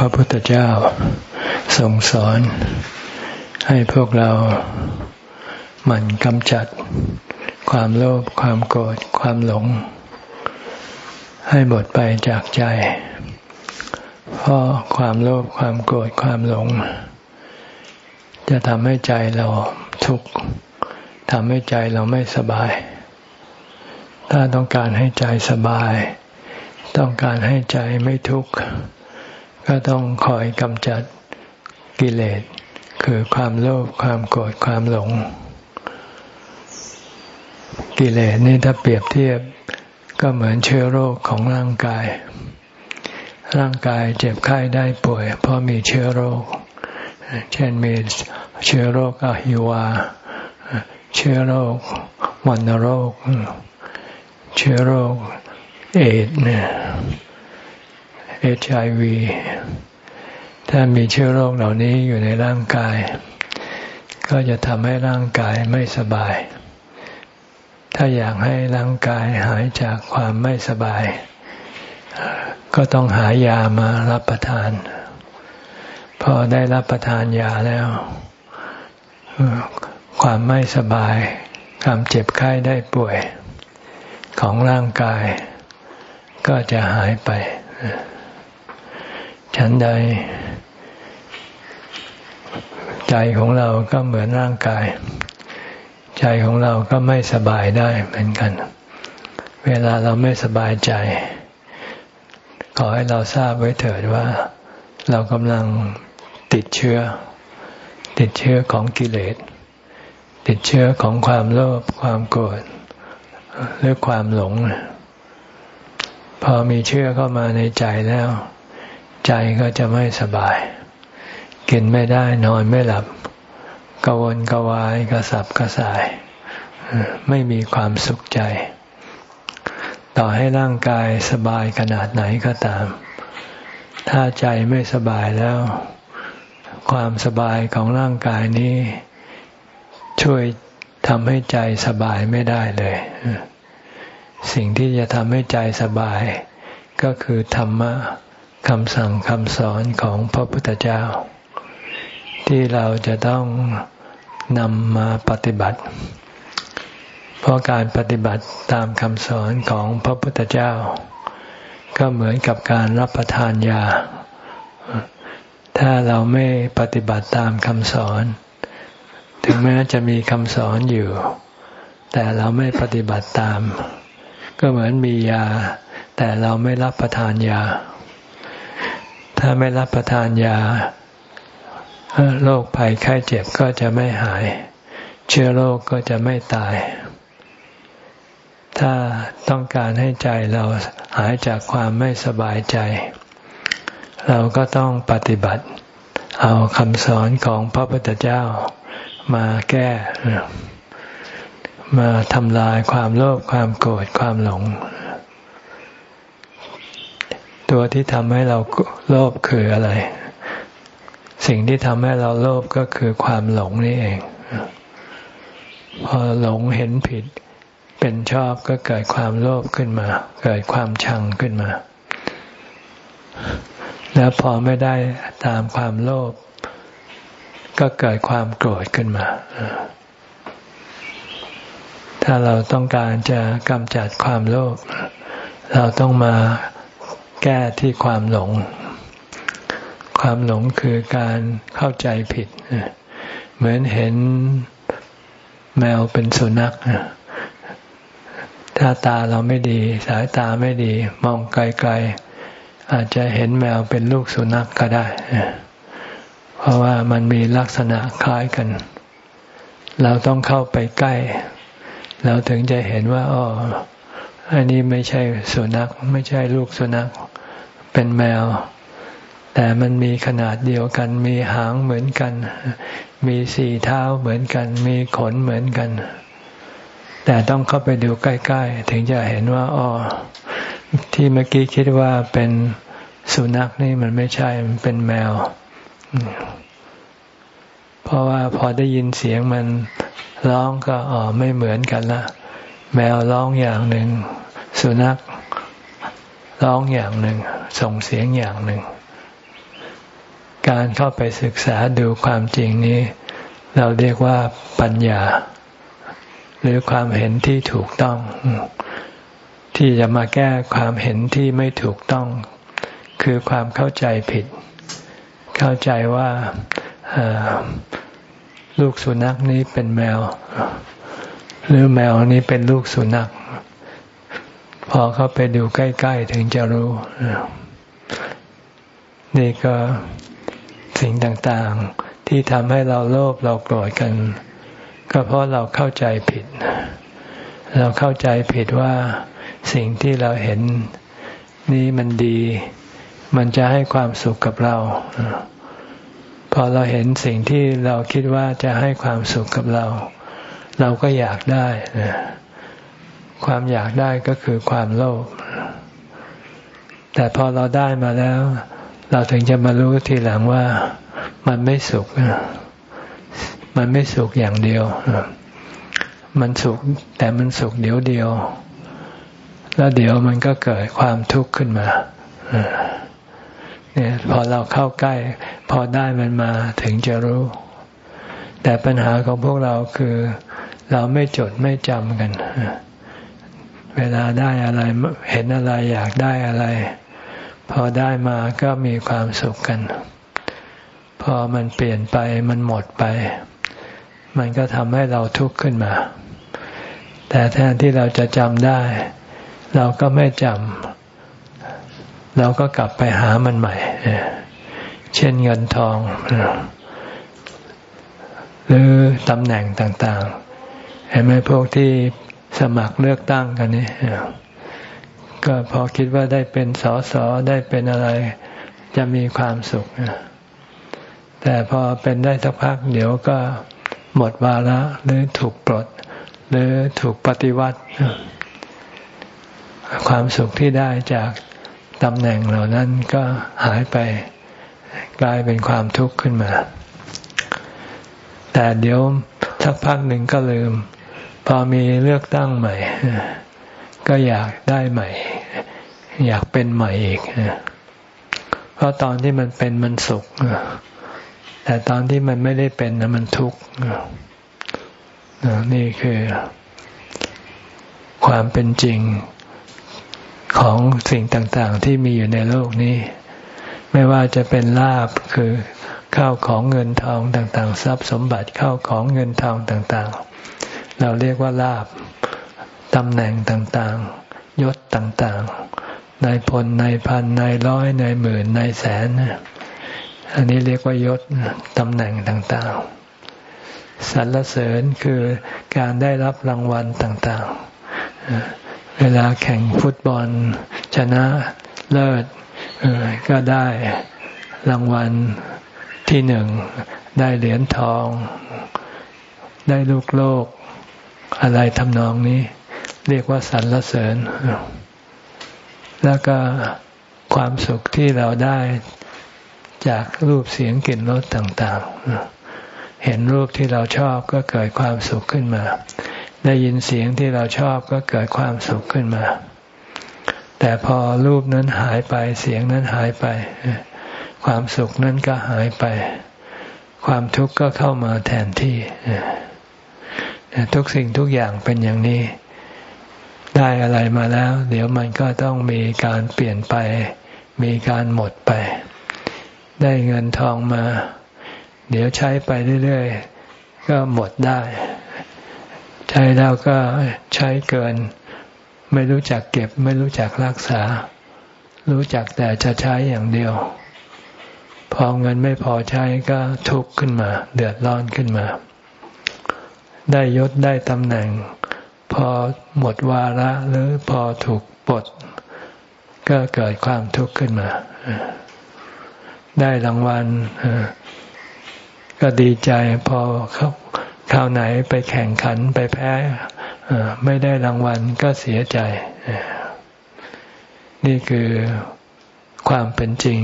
พระพุทธเจ้าทรงสอน ให้พวกเราหมั่นกำจัด ความโลภความโกรธความหลง ให้หมดไปจากใจ เพราะความโลภความโกรธความหลง จะทำให้ใจเราทุกข์ทำให้ใจเราไม่สบาย ถ้าต้องการให้ใจสบาย ต้องการให้ใจไม่ทุกข์ ก็ต้องคอยกำจัดกิเลส คือความโลภความโกรธความหลง กิเลสนี่ถ้าเปรียบเทียบก็เหมือนเชื้อโรคของร่างกาย ร่างกายเจ็บไข้ได้ป่วย เพราะมีเชื้อโรค เช่นมีเชื้อโรคอหิวา เชื้อโรควัณโรค เชื้อโรคเอดเนี่ย เอชไอวีถ้ามีเชื้อโรคเหล่านี้อยู่ในร่างกาย ก็จะทำให้ร่างกายไม่สบาย ถ้าอยากให้ร่างกายหายจากความไม่สบาย ก็ต้องหายามารับประทาน พอได้รับประทานยาแล้ว ความไม่สบาย ความเจ็บไข้ได้ป่วยของร่างกาย ก็จะหายไป ฉันใด ใจของเราก็เหมือนร่างกาย ใจของเราก็ไม่สบายได้เหมือนกัน เวลาเราไม่สบายใจ ขอให้เราทราบไว้เถิดว่า เรากำลังติดเชื้อ ติดเชื้อของกิเลส ติดเชื้อของความโลภความโกรธหรือความหลง พอมีเชื้อเข้ามาในใจแล้ว ใจก็จะไม่สบาย กินไม่ได้นอนไม่หลับกวนกวายกระสับกระส่าย ไม่มีความสุขใจ ต่อให้ร่างกายสบายขนาดไหนก็ตาม ถ้าใจไม่สบายแล้ว ความสบายของร่างกายนี้ ช่วยทำให้ใจสบายไม่ได้เลย สิ่งที่จะทำให้ใจสบาย ก็คือธรรมะ คำสั่งคำสอนของพระพุทธเจ้า ที่เราจะต้องนำมาปฏิบัติ เพราะการปฏิบัติตามคำสอนของพระพุทธเจ้า ก็เหมือนกับการรับประทานยา ถ้าเราไม่ปฏิบัติตามคำสอน ถึงแม้จะมีคำสอนอยู่ แต่เราไม่ปฏิบัติตาม ก็เหมือนมียา แต่เราไม่รับประทานยา ถ้าไม่รับประทานยาโรคภัยไข้เจ็บก็จะไม่หาย เชื้อโรคก็จะไม่ตาย ถ้าต้องการให้ใจเราหายจากความไม่สบายใจ เราก็ต้องปฏิบัติ เอาคำสอนของพระพุทธเจ้ามาแก้ มาทำลายความโลภความโกรธความหลง ตัวที่ทำให้เราโลภคืออะไร สิ่งที่ทำให้เราโลภก็คือความหลงนี่เอง พอหลงเห็นผิด เป็นชอบก็เกิดความโลภขึ้นมา เกิดความชังขึ้นมา แล้วพอไม่ได้ตามความโลภก็เกิดความโกรธขึ้นมา ถ้าเราต้องการจะกำจัดความโลภเราต้องมา แก้ที่ความหลง ความหลงคือการเข้าใจผิด เหมือนเห็นแมวเป็นสุนัขถ้าตาเราไม่ดี สายตาไม่ดี มองไกลๆ อาจจะเห็นแมวเป็นลูกสุนัขกก็ได้ เพราะว่ามันมีลักษณะคล้ายกัน เราต้องเข้าไปใกล้ เราถึงจะเห็นว่าอ๋อ อันนี้ไม่ใช่สุนัขไม่ใช่ลูกสุนัขเป็นแมว แต่มันมีขนาดเดียวกัน มีหางเหมือนกัน มีสี่เท้าเหมือนกัน มีขนเหมือนกัน แต่ต้องเข้าไปดูใกล้ ๆ ถึงจะเห็นว่าอ๋อที่เมื่อกี้คิดว่าเป็นสุนัขนี่มันไม่ใช่มันเป็นแมว เพราะว่าพอได้ยินเสียงมันร้องก็อ๋อไม่เหมือนกันละ แมวร้องอย่างหนึ่ง สุนัขร้องอย่างหนึ่ง ส่งเสียงอย่างหนึ่ง การเข้าไปศึกษาดูความจริงนี้ เราเรียกว่าปัญญา หรือความเห็นที่ถูกต้อง ที่จะมาแก้ความเห็นที่ไม่ถูกต้อง คือความเข้าใจผิด เข้าใจว่าลูกสุนัขนี้เป็นแมว หรือแมวนี้เป็นลูกสุนัข พอเข้าไปดูใกล้ ๆ ถึงจะรู้ นี่ก็สิ่งต่างๆ ที่ทำให้เราโลภเราโกรธกัน ก็เพราะเราเข้าใจผิด เราเข้าใจผิดว่าสิ่งที่เราเห็นนี้มันดี มันจะให้ความสุขกับเราพอเราเห็นสิ่งที่เราคิดว่าจะให้ความสุขกับเรา เราก็อยากได้ ความอยากได้ก็คือความโลภ แต่พอเราได้มาแล้ว เราถึงจะมารู้ทีหลังว่ามันไม่สุข มันไม่สุขอย่างเดียว มันสุขแต่มันสุขเดียวเดียว แล้วเดี๋ยวมันก็เกิดความทุกข์ขึ้นมาเนี่ยพอเราเข้าใกล้ พอได้มันมาถึงจะรู้ แต่ปัญหาของพวกเราคือ เราไม่จดไม่จำกัน เวลาได้อะไรเห็นอะไรอยากได้อะไร พอได้มาก็มีความสุขกัน พอมันเปลี่ยนไปมันหมดไป มันก็ทำให้เราทุกข์ขึ้นมา แต่แทนที่เราจะจำได้ เราก็ไม่จำเราก็กลับไปหามันใหม่ เช่นเงินทองหรือตำแหน่งต่างๆ เห็นไหมพวกที่สมัครเลือกตั้งกันนี่ก็พอคิดว่าได้เป็นสอสอได้เป็นอะไรจะมีความสุขแต่พอเป็นได้สักพักเดี๋ยวก็หมดวาระหรือถูกปลด หรือถูกปฏิวัติ ความสุขที่ได้จากตำแหน่งเหล่านั้นก็หายไปกลายเป็นความทุกข์ขึ้นมา แต่เดี๋ยว สักพักหนึ่งก็ลืม พอมีเลือกตั้งใหม่ ก็อยากได้ใหม่ อยากเป็นใหม่อีกเพราะตอนที่มันเป็นมันสุขแต่ตอนที่มันไม่ได้เป็นมันทุกข์นี่คือความเป็นจริงของสิ่งต่างๆ ที่มีอยู่ในโลกนี้ ไม่ว่าจะเป็นลาบคือ ข้าวของเงินทองต่างๆ ทรัพย์สมบัติเข้าของเงินทองต่างๆ เราเรียกว่าลาบตำแหน่งต่างๆ ยศต่างๆ นายพลนายพันนายร้อยนายหมื่นนายแสน อันนี้เรียกว่ายศตำแหน่งต่างๆ สรรเสริญคือการได้รับรางวัลต่างๆ เวลาแข่งฟุตบอล ชนะเลิศก็ได้รางวัล ที่หนึ่ง ได้เหรียญทอง ได้ลูกโลก อะไรทำนองนี้ เรียกว่าสรรเสริญ แล้วก็ความสุขที่เราได้จากรูปเสียงกลิ่นรสต่างๆ เห็นรูปที่เราชอบก็เกิดความสุขขึ้นมา ได้ยินเสียงที่เราชอบก็เกิดความสุขขึ้นมา แต่พอรูปนั้นหายไปเสียงนั้นหายไป ความสุขนั้นก็หายไป ความทุกข์ก็เข้ามาแทนที่ทุกสิ่งทุกอย่างเป็นอย่างนี้ ได้อะไรมาแล้ว เดี๋ยวมันก็ต้องมีการเปลี่ยนไป มีการหมดไป ได้เงินทองมา เดี๋ยวใช้ไปเรื่อยๆ ก็หมดได้ ใช้แล้วก็ใช้เกิน ไม่รู้จักเก็บ ไม่รู้จักรักษา รู้จักแต่จะใช้อย่างเดียว พอเงินไม่พอใช้ก็ทุกข์ขึ้นมา เดือดร้อนขึ้นมา ได้ยศได้ตำแหน่ง พอหมดวาระหรือพอถูกปลดก็เกิดความทุกข์ขึ้นมา ได้รางวัลก็ดีใจพอเขาคราวไหนไปแข่งขันไปแพ้ไม่ได้รางวัลก็เสียใจ นี่คือความเป็นจริง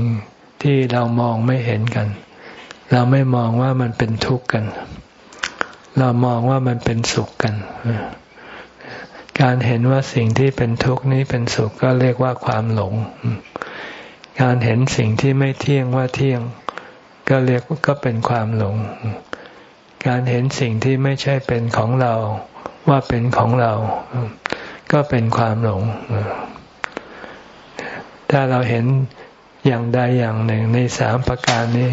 ที่เรามองไม่เห็นกัน เราไม่มองว่ามันเป็นทุกข์กัน เรามองว่ามันเป็นสุขกันการเห็นว่าสิ่งที่เป็นทุกข์นี้เป็นสุขก็เรียกว่าความหลง การเห็นสิ่งที่ไม่เที่ยงว่าเที่ยง ก็เรียกก็เป็นความหลง การเห็นสิ่งที่ไม่ใช่เป็นของเราว่าเป็นของเรา ก็เป็นความหลง ถ้าเราเห็น อย่างใดอย่างหนึ่งในสามประการนี้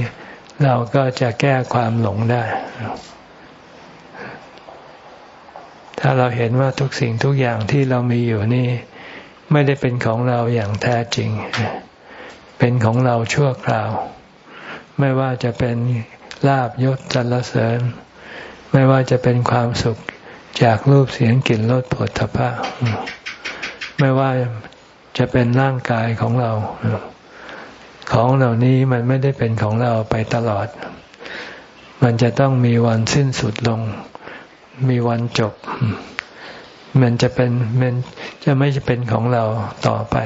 เราก็จะแก้ความหลงได้ ถ้าเราเห็นว่าทุกสิ่งทุกอย่างที่เรามีอยู่นี่ ไม่ได้เป็นของเราอย่างแท้จริง เป็นของเราชั่วคราว ไม่ว่าจะเป็นลาบยศจรรเสริญ ไม่ว่าจะเป็นความสุขจากรูปเสียงกลิ่นรสผลทพะไม่ว่าจะเป็นร่างกายของเรา ของเหล่านี้มันไม่ได้เป็นของเราไปตลอด มันจะต้องมีวันสิ้นสุดลง มีวันจบ มันจะเป็นมันจะไม่เป็นของเราต่อไป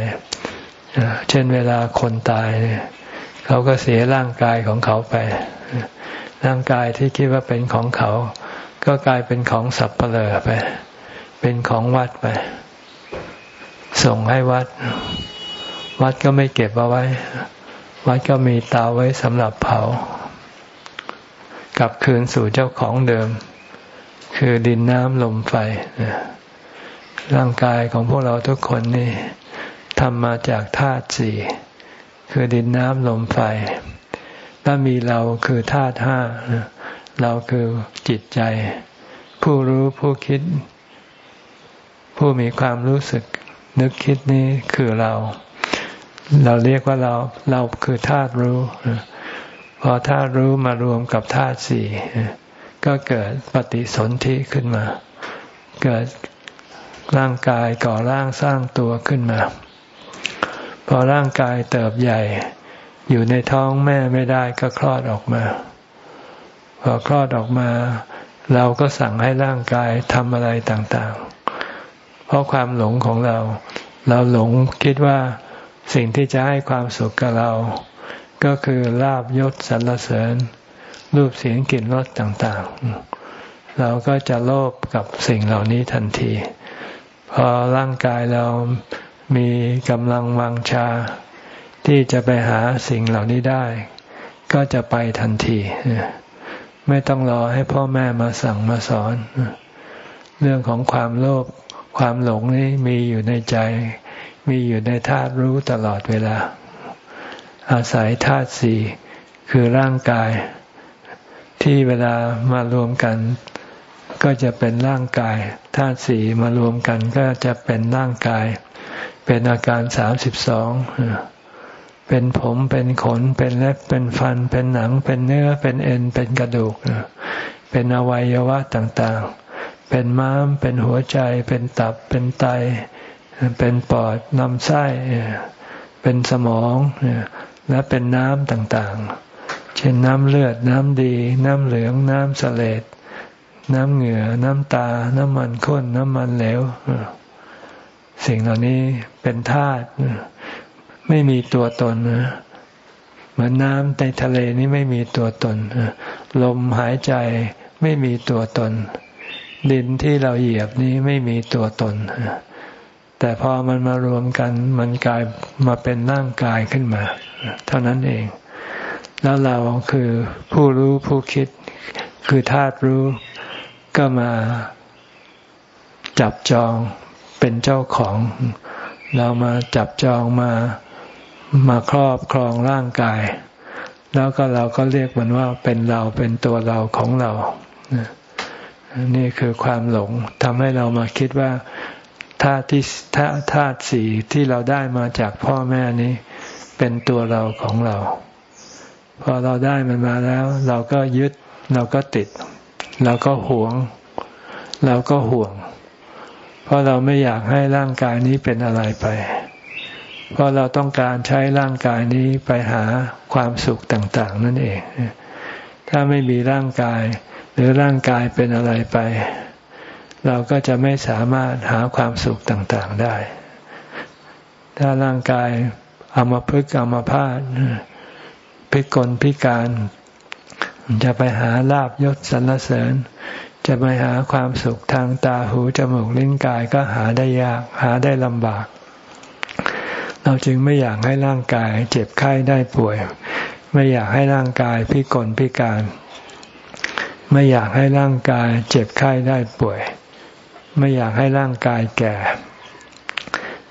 เช่นเวลาคนตายเขาก็เสียร่างกายของเขาไป ร่างกายที่คิดว่าเป็นของเขา ก็กลายเป็นของสับเปลือไป เป็นของวัดไป ส่งให้วัด วัดก็ไม่เก็บเอาไว้ วัดก็มีเตาไว้สำหรับเผากลับคืนสู่เจ้าของเดิม คือดินน้ำลมไฟร่างกายของพวกเราทุกคนนี่ทำมาจากธาตุสี่คือดินน้ำลมไฟ แล้วมีเราคือธาตุห้าเราคือจิตใจ ผู้รู้ผู้คิด ผู้มีความรู้สึก นึกคิดนี้คือเรา เราเรียกว่าเราเราคือธาตุรู้ พอธาตุรู้มารวมกับธาตุสี่ก็เกิดปฏิสนธิขึ้นมา เกิดร่างกายก่อร่างสร้างตัวขึ้นมา พอร่างกายเติบใหญ่ อยู่ในท้องแม่ไม่ได้ก็คลอดออกมา พอคลอดออกมา เราก็สั่งให้ร่างกายทำอะไรต่างๆ เพราะความหลงของเรา เราหลงคิดว่า สิ่งที่จะให้ความสุขกับเรา ก็คือลาบยศสรรเสริญ รูปเสียงกลิ่นรสต่างๆ เราก็จะโลภกับสิ่งเหล่านี้ทันที พอร่างกายเรามีกำลังวังชา ที่จะไปหาสิ่งเหล่านี้ได้ ก็จะไปทันที ไม่ต้องรอให้พ่อแม่มาสั่งมาสอน เรื่องของความโลภความหลงนี้มีอยู่ในใจ มีอยู่ในธาตุรู้ตลอดเวลา อาศัยธาตุสี่คือร่างกาย ที่เวลามารวมกัน ก็จะเป็นร่างกายธาตุสี่มารวมกันก็จะเป็นร่างกาย เป็นอาการสามสิบสองเป็นผมเป็นขนเป็นเล็บเป็นฟัน เป็นหนัง เป็นเนื้อเป็นเอ็นเป็นกระดูก เป็นอวัยวะต่างๆ เป็นม้ามเป็นหัวใจ เป็นตับเป็นไต เป็นปอดลำไส้เป็นสมองและเป็นน้ำต่างๆ เช่นน้ำเลือด น้ำดี น้ำเหลือง น้ำเสลดน้ำเหงื่อ น้ำตา น้ำมันข้น น้ำมันเหลว สิ่งเหล่านี้เป็นธาตุไม่มีตัวตนเหมือนน้ำในทะเลนี้ไม่มีตัวตนลมหายใจไม่มีตัวตน ดินที่เราเหยียบนี้ไม่มีตัวตน แต่พอมันมารวมกันมันกลายมาเป็นร่างกายขึ้นมา เท่านั้นเอง แล้วเราคือผู้รู้ผู้คิด คือธาตุรู้ก็มาจับจองเป็นเจ้าของ เรามาจับจองมามาครอบครองร่างกาย แล้วก็เราก็เรียกมันว่าเป็นเราเป็นตัวเราของเรา นี่คือความหลงทำให้เรามาคิดว่า ธาตุที่ธาตุสี่ที่เราได้มาจากพ่อแม่นี้ เป็นตัวเราของเรา พอเราได้มันมาแล้ว เราก็ยึดเราก็ติด เราก็หวง เราก็ห่วง เพราะเราไม่อยากให้ร่างกายนี้เป็นอะไรไป เพราะเราต้องการใช้ร่างกายนี้ไปหาความสุขต่าง ๆ นั่นเอง ถ้าไม่มีร่างกาย หรือร่างกายเป็นอะไรไป เราก็จะไม่สามารถหาความสุขต่างๆได้ ถ้าร่างกายเอามาพึกเอามาพาดพิกลพิการ จะไปหาลาบยศสรรเสริญ จะไปหาความสุขทางตาหูจมูกลิ้นกายก็หาได้ยาก หาได้ลำบาก เราจึงไม่อยากให้ร่างกาย เจ็บไข้ได้ป่วย ไม่อยากให้ร่างกายพิกลพิการ ไม่อยากให้ร่างกาย เจ็บไข้ได้ป่วย ไม่อยากให้ร่างกายแก่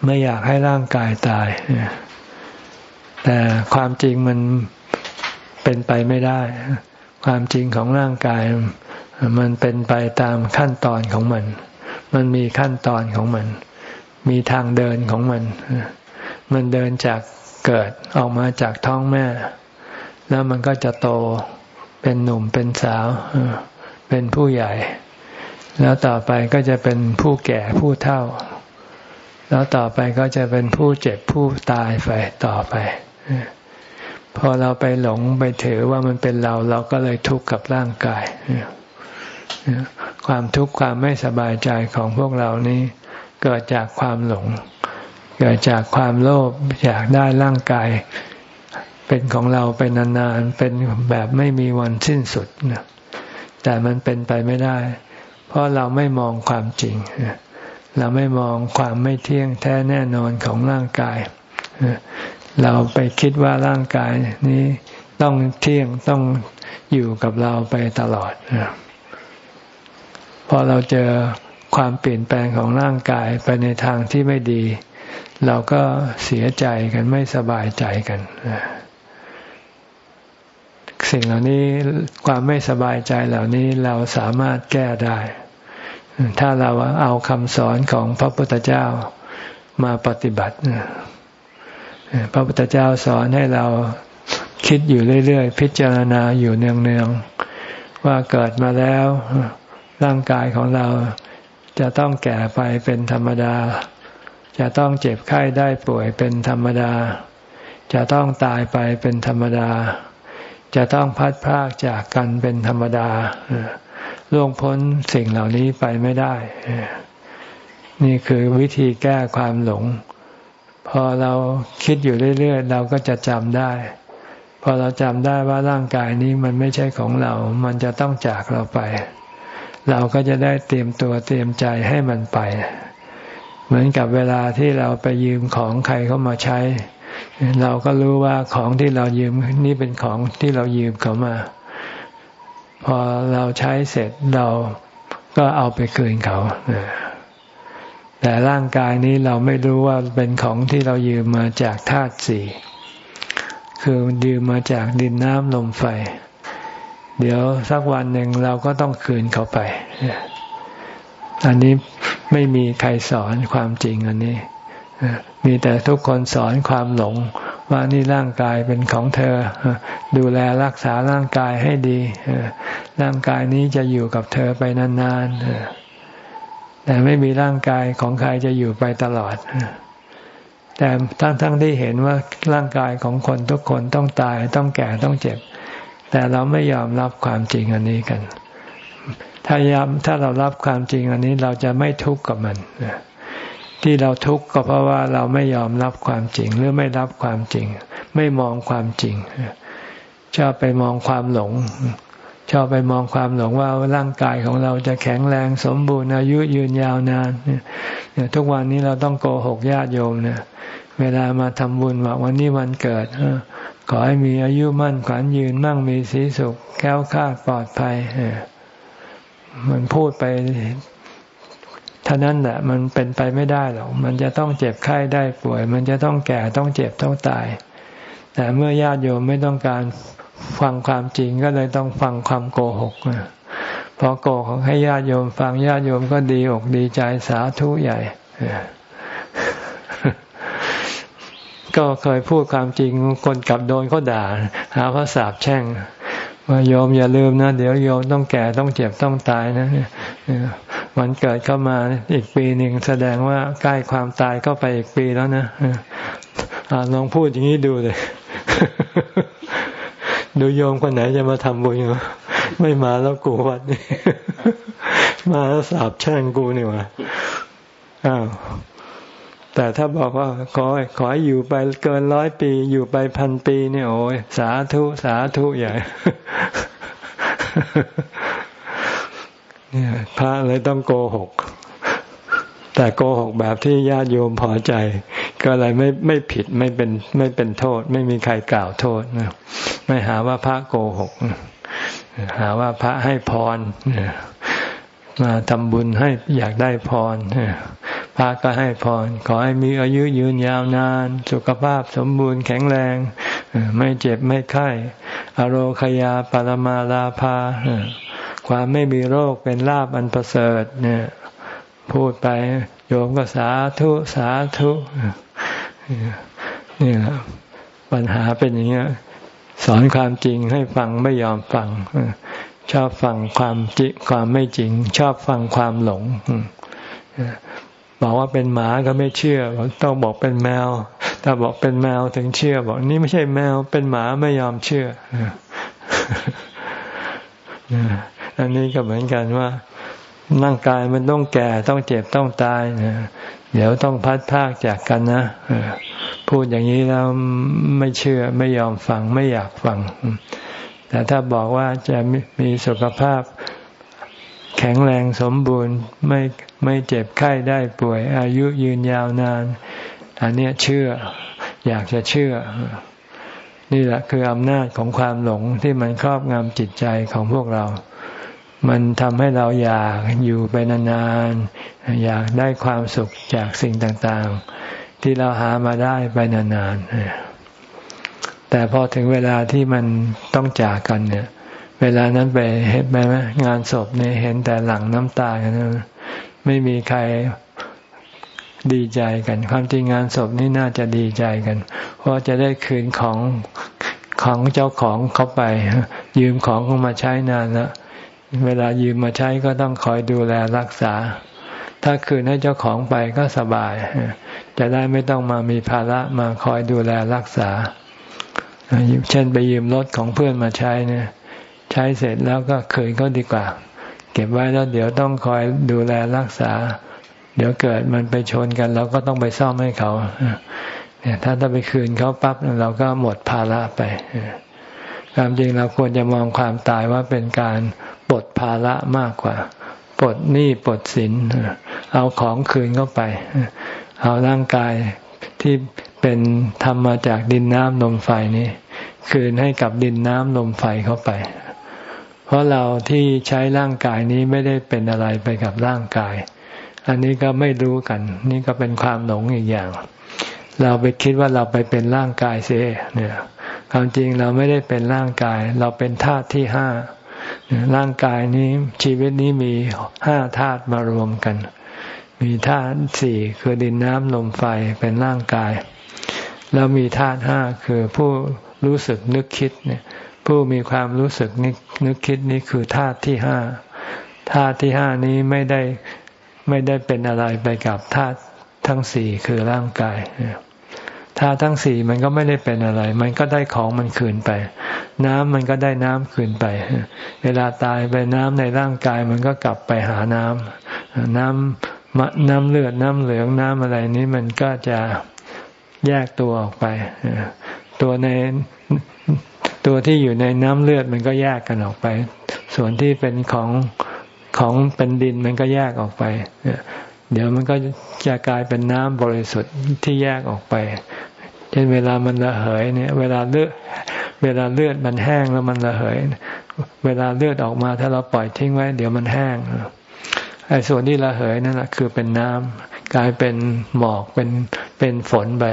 ไม่อยากให้ร่างกายตาย แต่ความจริงมันเป็นไปไม่ได้ ความจริงของร่างกาย มันเป็นไปตามขั้นตอนของมัน มันมีขั้นตอนของมัน มีทางเดินของมัน มันเดินจากเกิดออกมาจากท้องแม่ แล้วมันก็จะโตเป็นหนุ่มเป็นสาว เป็นผู้ใหญ่ แล้วต่อไปก็จะเป็นผู้แก่ผู้เฒ่า แล้วต่อไปก็จะเป็นผู้เจ็บผู้ตายไปต่อไป พอเราไปหลงไปถือว่ามันเป็นเราเราก็เลยทุกข์กับร่างกายความทุกข์ความไม่สบายใจของพวกเรานี้ เกิดจากความหลง เกิดจากความโลภอยากได้ร่างกาย เป็นของเราเป็นนานๆเป็นแบบไม่มีวันสิ้นสุดแต่มันเป็นไปไม่ได้ เพราะเราไม่มองความจริง เราไม่มองความไม่เที่ยงแท้แน่นอนของร่างกาย เราไปคิดว่าร่างกายนี้ต้องเที่ยงต้องอยู่กับเราไปตลอดพอเราเจอความเปลี่ยนแปลงของร่างกายไปในทางที่ไม่ดี เราก็เสียใจกันไม่สบายใจกันสิ่งเหล่านี้ความไม่สบายใจเหล่านี้เราสามารถแก้ได้ ถ้าเราเอาคำสอนของพระพุทธเจ้ามาปฏิบัติพระพุทธเจ้าสอนให้เราคิดอยู่เรื่อยๆ พิจารณาอยู่เนืองๆ ว่าเกิดมาแล้วร่างกายของเราจะต้องแก่ไปเป็นธรรมดา จะต้องเจ็บไข้ได้ป่วยเป็นธรรมดา จะต้องตายไปเป็นธรรมดา จะต้องพัดพรากจากกันเป็นธรรมดา ล่วงพ้นสิ่งเหล่านี้ไปไม่ได้ นี่คือวิธีแก้ความหลง พอเราคิดอยู่เรื่อยๆ เราก็จะจำได้ พอเราจำได้ว่าร่างกายนี้มันไม่ใช่ของเรา มันจะต้องจากเราไป เราก็จะได้เตรียมตัวเตรียมใจให้มันไป เหมือนกับเวลาที่เราไปยืมของใครเข้ามาใช้ เราก็รู้ว่าของที่เรายืมนี่เป็นของที่เรายืมเขามา พอเราใช้เสร็จเราก็เอาไปคืนเขาแต่ร่างกายนี้เราไม่รู้ว่าเป็นของที่เรายืมมาจากธาตุสี่คือยืมมาจากดินน้ำลมไฟ เดี๋ยวสักวันหนึ่งเราก็ต้องคืนเขาไป อันนี้ไม่มีใครสอนความจริงอันนี้ มีแต่ทุกคนสอนความหลง ว่านี่ร่างกายเป็นของเธอ ดูแลรักษาร่างกายให้ดีร่างกายนี้จะอยู่กับเธอไปนานๆแต่ไม่มีร่างกายของใครจะอยู่ไปตลอดแต่ทั้งทั้งที่เห็นว่าร่างกายของคนทุกคนต้องตายต้องแก่ต้องเจ็บ แต่เราไม่ยอมรับความจริงอันนี้กัน ถ้ายอมถ้าเรารับความจริงอันนี้เราจะไม่ทุกข์กับมัน ที่เราทุกข์ก็เพราะว่าเราไม่ยอมรับความจริง หรือไม่รับความจริง ไม่มองความจริง ชอบไปมองความหลง ชอบไปมองความหลงว่าร่างกายของเราจะแข็งแรงสมบูรณ์อายุยืนยาวนานเนี่ยทุกวันนี้เราต้องโกหกญาติโยมเนี่ยเวลามาทำบุญบอกวันนี้วันเกิดขอให้มีอายุมั่นขวัญยืนมั่งมีสีสุขแก้วคาดปลอดภัยมันพูดไป ท่านั้นแหละมันเป็นไปไม่ได้หรอกมันจะต้องเจ็บไข้ได้ป่วย มันจะต้องแก่ต้องเจ็บต้องตาย แต่เมื่อญาติโยมไม่ต้องการฟังความจริงก็เลยต้องฟังความโกหกพอโกหกให้ญาติโยมฟังญาติโยมก็ดีอกดีใจสาธุใหญ่ก็เคยพูดความจริงคนกลับโดนเขาด่า หาพระสาบแช่งว่าโยมอย่าลืมนะ เดี๋ยวโยมต้องแก่ต้องเจ็บต้องตายนะ วันเกิดเข้ามาอีกปีหนึ่งแสดงว่าใกล้ความตายเข้าไปอีกปีแล้วนะลองพูดอย่างนี้ดูเลย ดูโยมคนไหนจะมาทำบุญไม่มาแล้วกูวัดนี่มาแล้วสาบแช่งกูนี่วะอ้าวแต่ถ้าบอกว่าขอขออยู่ไปเกินร้อยปี อยู่ไปพันปีเนี่ยโอ้ยสาธุสาธุใหญ่ เนี่ยพระเลยต้องโกหก แต่โกหกแบบที่ญาติโยมพอใจ ก็เลยไม่ไม่ผิดไม่เป็นไม่เป็นโทษ ไม่มีใครกล่าวโทษไม่หาว่าพระโกหก หาว่าพระให้พรมาทำบุญให้อยากได้พรพระก็ให้พร ขอให้มีอายุยืนยาวนาน สุขภาพสมบูรณ์แข็งแรง ไม่เจ็บไม่ไข้ อโรคยาปรมาลาภา ความไม่มีโรคเป็นลาบอันประเสริฐเนี่ยพูดไปโยมก็สาธุสาธุนี่แหละปัญหาเป็นอย่างนี้สอนความจริงให้ฟังไม่ยอมฟัง ชอบฟังความจิความไม่จริง ชอบฟังความหลงบอกว่าเป็นหมาก็ไม่เชื่อ ต้องบอกเป็นแมว ถ้าบอกเป็นแมวถึงเชื่อ บอกนี่ไม่ใช่แมวเป็นหมาไม่ยอมเชื่อ อันนี้ก็เหมือนกันว่าร่างกายมันต้องแก่ต้องเจ็บต้องตายเดี๋ยวต้องพัดพากจากกันนะพูดอย่างนี้แล้วไม่เชื่อไม่ยอมฟังไม่อยากฟัง แต่ถ้าบอกว่าจะมีสุขภาพแข็งแรงสมบูรณ์ไม่ไม่เจ็บไข้ได้ป่วย อายุยืนยาวนาน อันนี้เชื่อ อยากจะเชื่อ นี่แหละคืออำนาจของความหลงที่มันครอบงำจิตใจของพวกเรา มันทำให้เราอยากอยู่ไปนานๆ อยากได้ความสุขจากสิ่งต่างๆ ที่เราหามาได้ไปนานๆ แต่พอถึงเวลาที่มันต้องจากกันเนี่ย เวลานั้นไปเห็นไหมงานศพเนี่ยเห็นแต่หลังน้ำตากันไม่มีใครดีใจกัน ความจริงงานศพนี่น่าจะดีใจกัน เพราะจะได้คืนของของเจ้าของเขาไป ยืมของเขามาใช้นานแล้ว เวลายืมมาใช้ก็ต้องคอยดูแลรักษา ถ้าคืนให้เจ้าของไปก็สบาย จะได้ไม่ต้องมามีภาระมาคอยดูแลรักษา เช่นไปยืมรถของเพื่อนมาใช้เนี่ย ใช้เสร็จแล้วก็คืนก็ดีกว่า เก็บไว้แล้วเดี๋ยวต้องคอยดูแลรักษา เดี๋ยวเกิดมันไปชนกันเราก็ต้องไปซ่อมให้เขาเนี่ยถ้าถ้าไปคืนเขาปั๊บเราก็หมดภาระไป ความจริงเราควรจะมองความตายว่าเป็นการปลดภาระมากกว่าปลดหนี้ปลดสินเอาของคืนเข้าไป เอาร่างกายที่เป็นทำมาจากดินน้ำนมไฟนี้ คืนให้กับดินน้ำลมไฟเข้าไป เพราะเราที่ใช้ร่างกายนี้ไม่ได้เป็นอะไรไปกับร่างกาย อันนี้ก็ไม่รู้กัน นี่ก็เป็นความหลงอีกอย่าง เราไปคิดว่าเราไปเป็นร่างกายเสียเนี่ย ความจริงเราไม่ได้เป็นร่างกาย เราเป็นธาตุที่ห้าร่างกายนี้ชีวิตนี้มีห้าธาตุมารวมกัน มีธาตุสี่คือดินน้ำลมไฟเป็นร่างกาย แล้วมีธาตุห้าคือผู้รู้สึกนึกคิดเนี่ยผู้มีความรู้สึกนึกนึกคิดนี้คือธาตุที่ห้าธาตุที่ห้านี้ไม่ได้ไม่ได้เป็นอะไรไปกับธาตุทั้งสี่คือร่างกาย ธาตุทั้งสี่มันก็ไม่ได้เป็นอะไร มันก็ได้ของมันคืนไป น้ำมันก็ได้น้ำคืนไป เวลาตายไปน้ำในร่างกายมันก็กลับไปหาน้ำน้ำน้ำเลือดน้ำเหลืองน้ำอะไรนี้มันก็จะแยกตัวออกไป ตัวในตัวที่อยู่ในน้ำเลือดมันก็แยกกันออกไป ส่วนที่เป็นของของเป็นดินมันก็แยกออกไป เดี๋ยวมันก็จะกลายเป็นน้ำบริสุทธิ์ที่แยกออกไป เช่นเวลามันระเหยเนี่ย เวลาเลือดเวลาเลือดมันแห้งแล้วมันระเหย เวลาเลือดออกมาถ้าเราปล่อยทิ้งไว้ เดี๋ยวมันแห้งไอ้ส่วนที่ระเหยนั่นแหละคือเป็นน้ำกลายเป็นหมอกเป็นเป็นฝนไป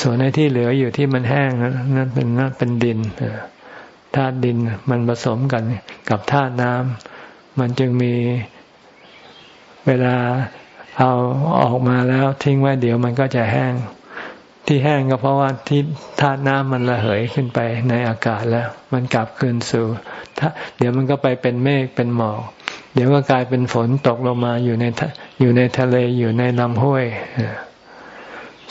ส่วนในที่เหลืออยู่ที่มันแห้งนั่นเป็นนั่นเป็นดินธาตุดินมันผสมกันกับธาตุน้ำมันจึงมี เวลาเอาออกมาแล้วทิ้งไว้เดี๋ยวมันก็จะแห้ง ที่แห้งก็เพราะว่าที่ธาตุน้ำมันระเหยขึ้นไปในอากาศแล้ว มันกลับคืนสู่เดี๋ยวมันก็ไปเป็นเมฆเป็นหมอกเดี๋ยวก็กลายเป็นฝนตกลงมาอยู่ในอยู่ในทะเลอยู่ในลำห้วย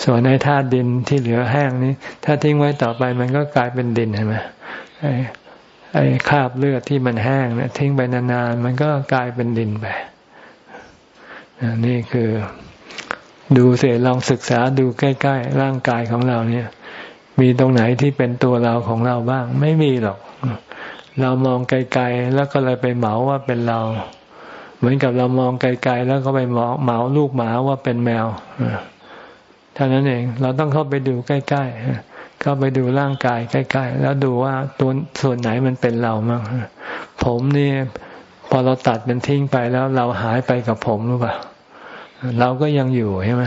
ส่วนในธาตุดินที่เหลือแห้งนี้ ถ้าทิ้งไว้ต่อไปมันก็กลายเป็นดินเห็นไหมไอ้ไอ้คราบเลือดที่มันแห้งเนี่ยทิ้งไปนานๆมันก็กลายเป็นดินไป นี่คือดูเสียลองศึกษาดูใกล้ ๆ ร่างกายของเราเนี่ย มีตรงไหนที่เป็นตัวเราของเราบ้าง ไม่มีหรอก เรามองไกลๆแล้วก็เลยไปเหมาว่าเป็นเรา เหมือนกับเรามองไกลๆแล้วก็ไปเหมาเหมาลูกหมาว่าเป็นแมวเท่านั้นเองเราต้องเข้าไปดูใกล้ๆเข้าไปดูร่างกายใกล้ ๆ แล้วดูว่าตัวส่วนไหนมันเป็นเราบ้างผมนี่ พอเราตัดมันทิ้งไปแล้วเราหายไปกับผมหรือเปล่าเราก็ยังอยู่ใช่ไหม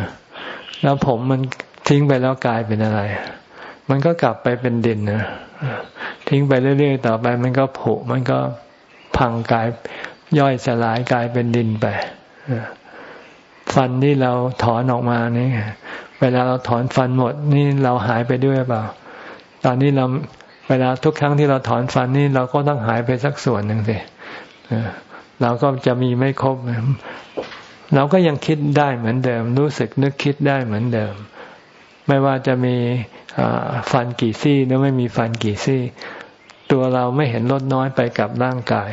แล้วผมมันทิ้งไปแล้วกลายเป็นอะไร มันก็กลับไปเป็นดินนะทิ้งไปเรื่อยๆต่อไป มันก็ผุมันก็พังกลายย่อยสลายกลายเป็นดินไปฟันที่เราถอนออกมานี่เวลาเราถอนฟันหมด นี่เราหายไปด้วยเปล่า ตอนนี้เราเวลาทุกครั้งที่เราถอนฟันนี่เราก็ต้องหายไปสักส่วนหนึ่งสิ เราก็จะมีไม่ครบ เราก็ยังคิดได้เหมือนเดิม รู้สึกนึกคิดได้เหมือนเดิม ไม่ว่าจะมีฟันกี่ซี่หรือไม่มีฟันกี่ซี่ ตัวเราไม่เห็นลดน้อยไปกับร่างกาย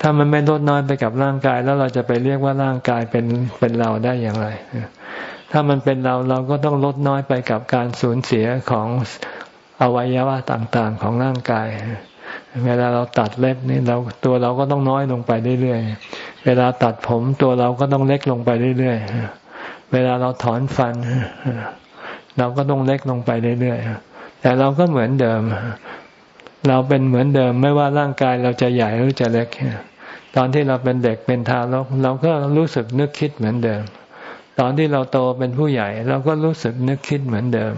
ถ้ามันไม่ลดน้อยไปกับร่างกาย แล้วเราจะไปเรียกว่าร่างกายเป็นเป็นเราได้อย่างไร ถ้ามันเป็นเราเราก็ต้องลดน้อยไปกับการสูญเสียของอวัยวะต่างๆของร่างกาย เวลาเราตัดเล็บนี่เราตัวเราก็ต้องน้อยลงไปเรื่อยๆ เวลาตัดผมตัวเราก็ต้องเล็กลงไปเรื่อยๆ เวลาเราถอนฟัน เราก็ต้องเล็กลงไปเรื่อยๆ แต่เราก็เหมือนเดิม เราเป็นเหมือนเดิมไม่ว่าร่างกายเราจะใหญ่หรือจะเล็ก ตอนที่เราเป็นเด็กเป็นทารกเราก็รู้สึกนึกคิดเหมือนเดิม ตอนที่เราโตเป็นผู้ใหญ่ เราก็รู้สึกนึกคิดเหมือนเดิม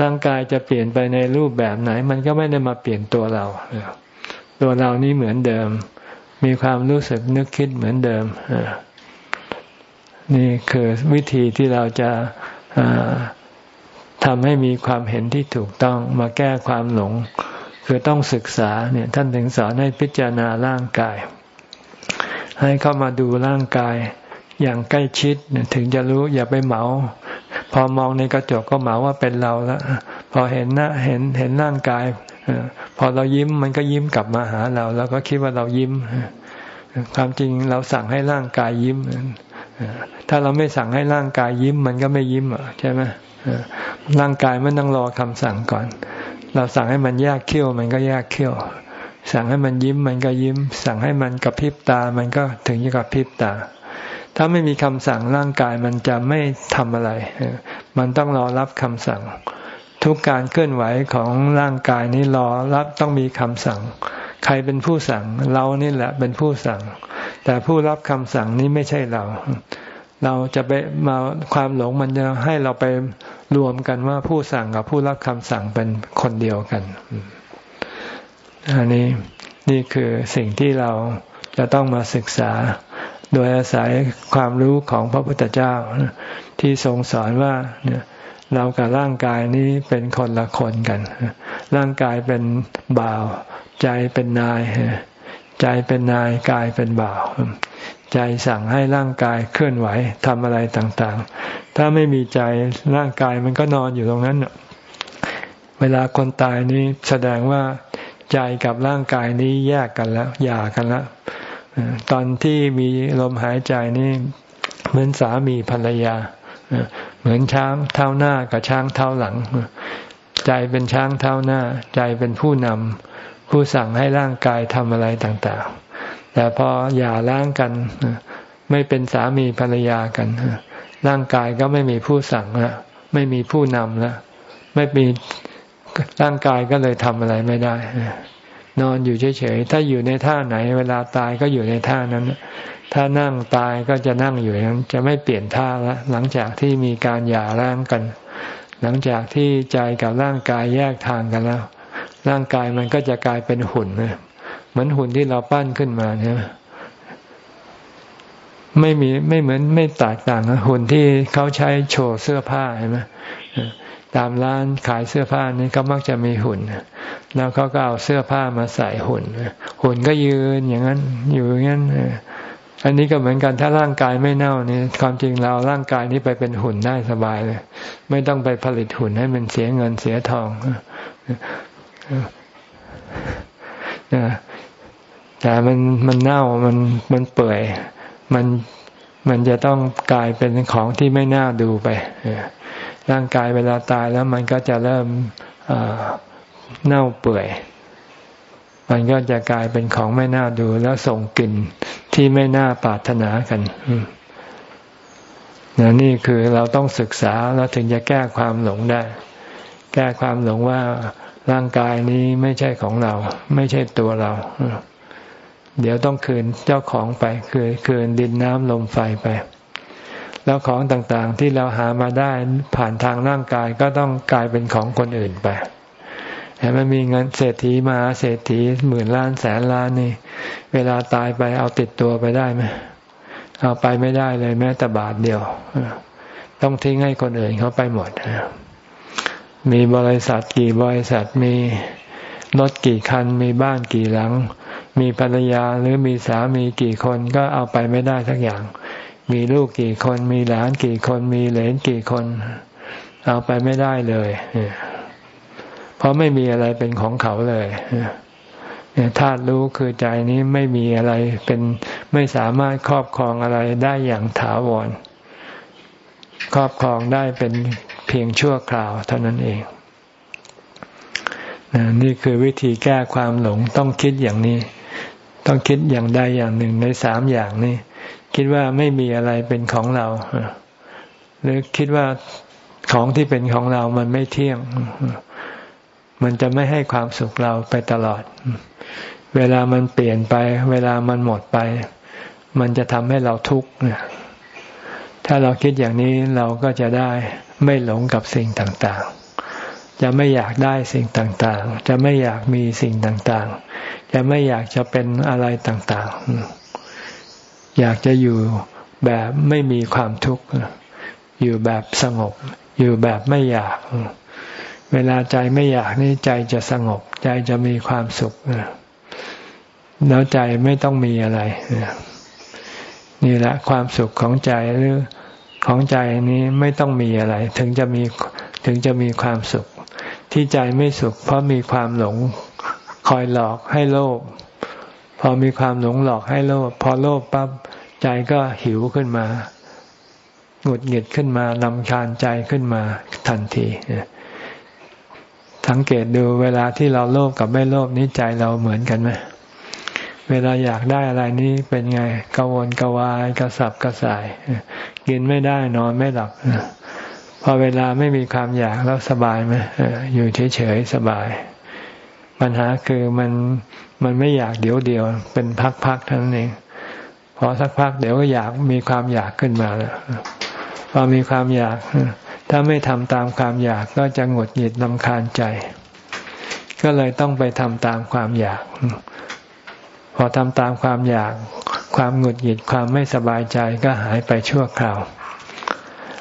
ร่างกายจะเปลี่ยนไปในรูปแบบไหน มันก็ไม่ได้มาเปลี่ยนตัวเรา ตัวเรานี้เหมือนเดิม มีความรู้สึกนึกคิดเหมือนเดิม นี่คือวิธีที่เราจะทำให้มีความเห็นที่ถูกต้องมาแก้ความหลง คือต้องศึกษาเนี่ยท่านถึงสอนให้พิจารณาร่างกาย ให้เข้ามาดูร่างกายอย่างใกล้ชิดถึงจะรู้อย่าไปเหมา พอมองในกระจกก็หมาว่าเป็นเราแล้วพอเห็นหน้าเห็นเห็นร่างกายพอเรายิ้มมันก็ยิ้มกลับมาหาเรา แล้วก็คิดว่าเรายิ้ม ความจริงเราสั่งให้ร่างกายยิ้ม ถ้าเราไม่สั่งให้ร่างกายยิ้ม มันก็ไม่ยิ้มใช่ไหมร่างกายมันต้องรอคำสั่งก่อน เราสั่งให้มันแยกเขี้ยวมันก็แยกเขี้ยว สั่งให้มันยิ้มมันก็ยิ้ม สั่งให้มันกระพริบตา มันก็ถึงจะกระพริบตา ถ้าไม่มีคำสั่งร่างกายมันจะไม่ทำอะไร มันต้องรอรับคำสั่ง ทุกการเคลื่อนไหวของร่างกายนี้รอรับต้องมีคำสั่ง ใครเป็นผู้สั่ง เรานี่แหละเป็นผู้สั่ง แต่ผู้รับคำสั่งนี้ไม่ใช่เรา เราจะไปมาความหลงมันจะให้เราไปรวมกันว่าผู้สั่งกับผู้รับคำสั่งเป็นคนเดียวกัน อันนี้นี่คือสิ่งที่เราจะต้องมาศึกษา โดยอาศัยความรู้ของพระพุทธเจ้าที่ทรงสอนว่าเรากับร่างกายนี้เป็นคนละคนกัน ร่างกายเป็นบ่าว ใจเป็นนาย ใจเป็นนายกายเป็นบ่าว ใจสั่งให้ร่างกายเคลื่อนไหวทำอะไรต่างๆ ถ้าไม่มีใจร่างกายมันก็นอนอยู่ตรงนั้น เวลาคนตายนี้แสดงว่าใจกับร่างกายนี้แยกกันแล้วหย่ากันแล้ว ตอนที่มีลมหายใจนี่เหมือนสามีภรรยา เหมือนช้างเท้าหน้ากับช้างเท้าหลัง ใจเป็นช้างเท้าหน้า ใจเป็นผู้นำผู้สั่งให้ร่างกายทำอะไรต่างๆ แต่พอหย่าร้างกัน ไม่เป็นสามีภรรยากัน ร่างกายก็ไม่มีผู้สั่งล้วไม่มีผู้นำล้วไม่มีร่างกายก็เลยทำอะไรไม่ได้ นอนอยู่เฉยๆ ถ้าอยู่ในท่าไหน เวลาตายก็อยู่ในท่านั้น ถ้านั่งตายก็จะนั่งอยู่นั้น จะไม่เปลี่ยนท่าแล้วหลังจากที่มีการหย่าร้างกัน หลังจากที่ใจกับร่างกายแยกทางกันแล้ว ร่างกายมันก็จะกลายเป็นหุ่นเหมือนหุ่นที่เราปั้นขึ้นมาเนี่ยไม่มีไม่เหมือนไม่แตกต่างหุ่นที่เขาใช้โชว์เสื้อผ้าใช่ไหม ตามร้านขายเสื้อผ้านี่ก็มักจะมีหุ่น แล้วเขาก็เอาเสื้อผ้ามาใส่หุ่น หุ่นก็ยืนอย่างนั้นอยู่อย่างนั้นอันนี้ก็เหมือนกันถ้าร่างกายไม่เน่านี่ความจริงเราร่างกายนี้ไปเป็นหุ่นได้สบายเลย ไม่ต้องไปผลิตหุ่นให้มันเสียเงินเสียทองแต่มันมันเน่ามันมันเปื่อย มันมันจะต้องกลายเป็นของที่ไม่น่าดูไป ร่างกายเวลาตายแล้วมันก็จะเริ่มเน่าเปื่อย มันก็จะกลายเป็นของไม่น่าดูแล้วส่งกลิ่นที่ไม่น่าปรารถนากันนะนี่คือเราต้องศึกษาแล้วถึงจะแก้ความหลงได้ แก้ความหลงว่าร่างกายนี้ไม่ใช่ของเรา ไม่ใช่ตัวเรา เดี๋ยวต้องคืนเจ้าของไป คืนคืนดินน้ำลมไฟไป แล้วของต่างๆที่เราหามาได้ผ่านทางร่างกายก็ต้องกลายเป็นของคนอื่นไปแต่มันมีเงินเศรษฐีมาเศรษฐีหมื่นล้านแสนล้านนี่ เวลาตายไปเอาติดตัวไปได้ไหมเอาไปไม่ได้เลยแม้แต่บาทเดียว ต้องทิ้งให้คนอื่นเขาไปหมด มีบริษัทกี่บริษัทมีรถกี่คัน มีบ้านกี่หลัง มีภรรยาหรือมีสามีกี่คนก็เอาไปไม่ได้สักอย่าง มีลูกกี่คน มีหลานกี่คน มีเหลนกี่คน เอาไปไม่ได้เลยเพราะไม่มีอะไรเป็นของเขาเลยธาตุรู้คือใจนี้ไม่มีอะไรเป็นไม่สามารถครอบครองอะไรได้อย่างถาวร ครอบครองได้เป็นเพียงชั่วคราวเท่านั้นเองนี่คือวิธีแก้ความหลงต้องคิดอย่างนี้ ต้องคิดอย่างใดอย่างหนึ่งในสามอย่างนี้ คิดว่าไม่มีอะไรเป็นของเรา หรือคิดว่าของที่เป็นของเรามันไม่เที่ยง มันจะไม่ให้ความสุขเราไปตลอด เวลามันเปลี่ยนไป เวลามันหมดไป มันจะทำให้เราทุกข์ถ้าเราคิดอย่างนี้เราก็จะได้ไม่หลงกับสิ่งต่างๆ จะไม่อยากได้สิ่งต่างๆ จะไม่อยากมีสิ่งต่างๆ จะไม่อยากจะเป็นอะไรต่างๆ อยากจะอยู่แบบไม่มีความทุกข์อยู่แบบสงบ อยู่แบบไม่อยาก เวลาใจไม่อยากนี่ใจจะสงบ ใจจะมีความสุขแล้วใจไม่ต้องมีอะไรนี่แหละความสุขของใจหรือของใจนี้ไม่ต้องมีอะไร ถึงจะมีถึงจะมีความสุข ที่ใจไม่สุข เพราะมีความหลง คอยหลอกให้โลภ พอมีความหลงหลอกให้โลภพอโลภปั๊บใจก็หิวขึ้นมาหงุดหงิดขึ้นมาลำคาญใจขึ้นมาทันทีสังเกตดูเวลาที่เราโลภกับไม่โลภนี้ใจเราเหมือนกันไหมเวลาอยากได้อะไรนี้เป็นไงกังวลกวายกระสับกระส่ายกินไม่ได้นอนไม่หลับพอเวลาไม่มีความอยากแล้วสบายไหมอยู่เฉยๆสบาย ปัญหาคือมันมันไม่อยากเดี๋ยวเดียว เป็นพักๆทั้งนั้นเองพอสักพักเดี๋ยวก็อยากมีความอยากขึ้นมาแล้วพอมีความอยาก ถ้าไม่ทำตามความอยากก็จะหงุดหงิดลำคาญใจ ก็เลยต้องไปทำตามความอยาก พอทำตามความอยาก ความหงุดหงิดความไม่สบายใจก็หายไปชั่วคราว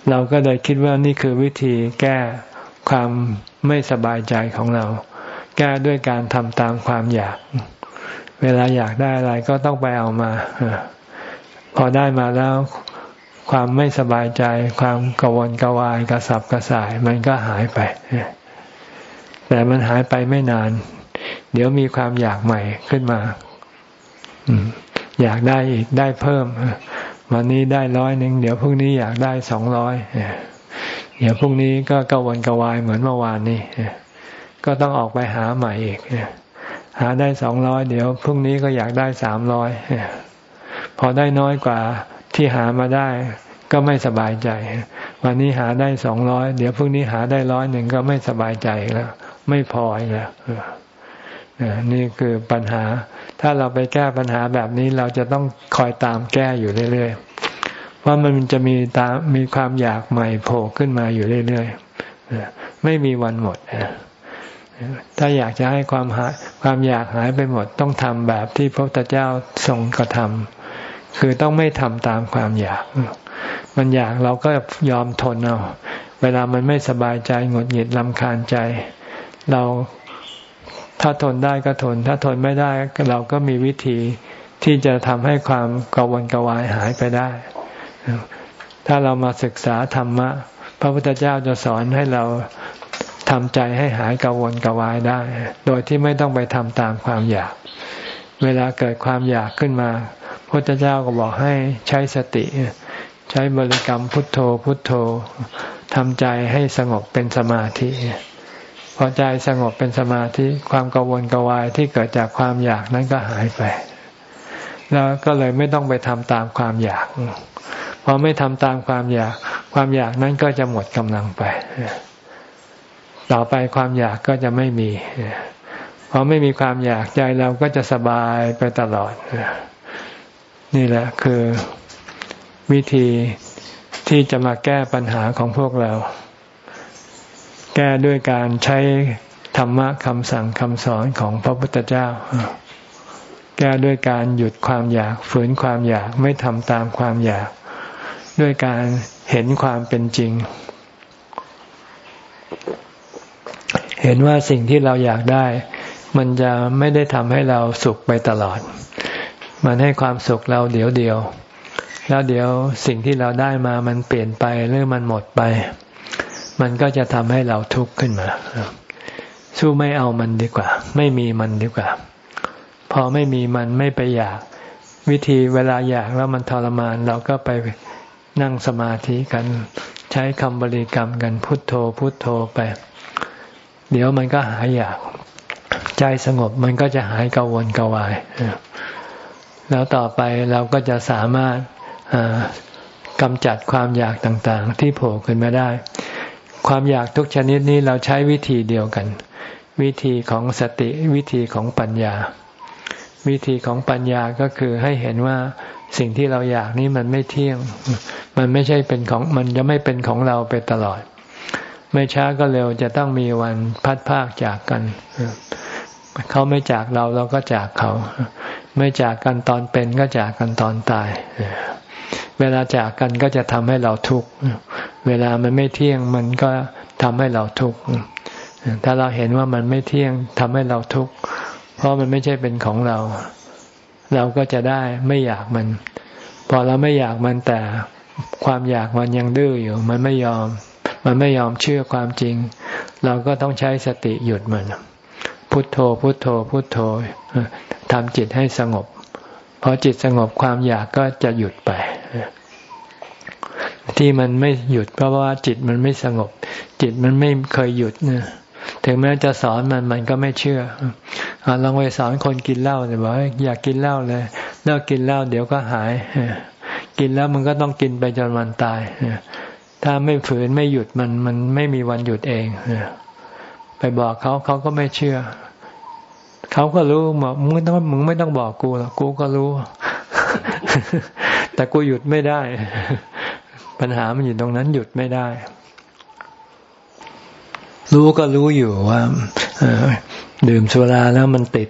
เราก็เลยคิดว่านี่คือวิธีแก้ความไม่สบายใจของเรา แก้ด้วยการทำตามความอยาก เวลาอยากได้อะไรก็ต้องไปเอามาพอได้มาแล้วความไม่สบายใจ ความกวนกวายกระสับกระส่าย มันก็หายไป แต่มันหายไปไม่นาน เดี๋ยวมีความอยากใหม่ขึ้นมาอยากได้อีกได้เพิ่มวันนี้ได้ร้อยหนึ่งเดี๋ยวพรุ่งนี้อยากได้สองร้อยเดี๋ยวพรุ่งนี้ก็กวนกวายเหมือนเมื่อวานนี้ ก็ต้องออกไปหาใหม่อีกหาได้สองร้อยเดี๋ยวพรุ่งนี้ก็อยากได้สามร้อยพอได้น้อยกว่าที่หามาได้ ก็ไม่สบายใจ วันนี้หาได้สองร้อยเดี๋ยวพรุ่งนี้หาได้ร้อยหนึ่งก็ไม่สบายใจแล้ว ไม่พอแล้วนี่คือปัญหา ถ้าเราไปแก้ปัญหาแบบนี้เราจะต้องคอยตามแก้อยู่เรื่อยๆเพราะมันจะมีตามมีความอยากใหม่โผล่ขึ้นมาอยู่เรื่อยๆไม่มีวันหมด ถ้าอยากจะให้ความหายความอยากหายไปหมดต้องทำแบบที่พระพุทธเจ้าทรงกระทำคือต้องไม่ทำตามความอยาก มันอยากเราก็ยอมทนเอาเวลามันไม่สบายใจหงุดหงิดลำคาญใจ เราถ้าทนได้ก็ทน ถ้าทนไม่ได้เราก็มีวิธีที่จะทำให้ความกังวลกวายหายไปได้ ถ้าเรามาศึกษาธรรมะ พระพุทธเจ้าจะสอนให้เรา ทำใจให้หายกังวลกังวายได้ โดยที่ไม่ต้องไปทำตามความอยาก เวลาเกิดความอยากขึ้นมาพุทธเจ้าก็บอกให้ใช้สติ ใช้บริกรรมพุทโธพุทโธทำใจให้สงบเป็นสมาธิพอใจสงบเป็นสมาธิความกังวลกังวายที่เกิดจากความอยากนั้นก็หายไป แล้วก็เลยไม่ต้องไปทำตามความอยากพอไม่ทำตามความอยาก ความอยากนั้นก็จะหมดกำลังไป ต่อไปความอยากก็จะไม่มีพอไม่มีความอยากใจเราก็จะสบายไปตลอด นี่แหละคือวิธีที่จะมาแก้ปัญหาของพวกเรา แก้ด้วยการใช้ธรรมะคำสั่งคำสอนของพระพุทธเจ้า แก้ด้วยการหยุดความอยาก ฝืนความอยากไม่ทำตามความอยาก ด้วยการเห็นความเป็นจริง เห็นว่าสิ่งที่เราอยากได้ มันจะไม่ได้ทำให้เราสุขไปตลอด มันให้ความสุขเราเดี๋ยวเดียว แล้วเดี๋ยวสิ่งที่เราได้มามันเปลี่ยนไปหรือมันหมดไป มันก็จะทำให้เราทุกข์ขึ้นมา สู้ไม่เอามันดีกว่า ไม่มีมันดีกว่า พอไม่มีมันไม่ไปอยาก วิธีเวลาอยากแล้วมันทรมานเราก็ไปนั่งสมาธิกัน ใช้คำบริกรรมกันพุทโธพุทโธไป เดี๋ยวมันก็หายอยาก ใจสงบมันก็จะหายกังวลกังวาย แล้วต่อไปเราก็จะสามารถกำจัดความอยากต่างๆ ที่โผล่ขึ้นมาได้ ความอยากทุกชนิดนี้เราใช้วิธีเดียวกัน วิธีของสติวิธีของปัญญา วิธีของปัญญาก็คือให้เห็นว่าสิ่งที่เราอยากนี้มันไม่เที่ยง มันไม่ใช่เป็นของมันจะไม่เป็นของเราไปตลอด ไม่ช้าก็เร็วจะต้องมีวันพัดภาคจากกัน เขาไม่จากเราเราก็จากเขา ไม่จากกันตอนเป็นก็จากกันตอนตาย เวลาจากกันก็จะทำให้เราทุกข์ เวลามันไม่เที่ยงมันก็ทำให้เราทุกข์ ถ้าเราเห็นว่ามันไม่เที่ยงทำให้เราทุกข์ เพราะมันไม่ใช่เป็นของเรา เราก็จะได้ไม่อยากมัน พอเราไม่อยากมันแต่ความอยากมันยังดื้ออยู่ มันไม่ยอม มันไม่ยอมเชื่อความจริง เราก็ต้องใช้สติหยุดมัน พุทโธ พุทโธ พุทโธทำจิตให้สงบพอจิตสงบความอยากก็จะหยุดไป ที่มันไม่หยุดเพราะว่าจิตมันไม่สงบ จิตมันไม่เคยหยุดนะถึงแม้จะสอนมันมันก็ไม่เชื่ออลองไปสอนคนกินเหล้าเลยบอกอยากกินเหล้าเลยเลิกกินเหล้าเดี๋ยวก็หาย กินแล้วมันก็ต้องกินไปจนวันตาย ถ้าไม่ฝืนไม่หยุดมันมันไม่มีวันหยุดเองไปบอกเขาเขาก็ไม่เชื่อ เขาก็รู้บอกมึงต้องมึงไม่ต้องบอกกูหรอกกูก็รู้ แต่กูหยุดไม่ได้ ปัญหามันอยู่ตรงนั้นหยุดไม่ได้ รู้ก็รู้อยู่ว่าดื่มสุราแล้วมันติด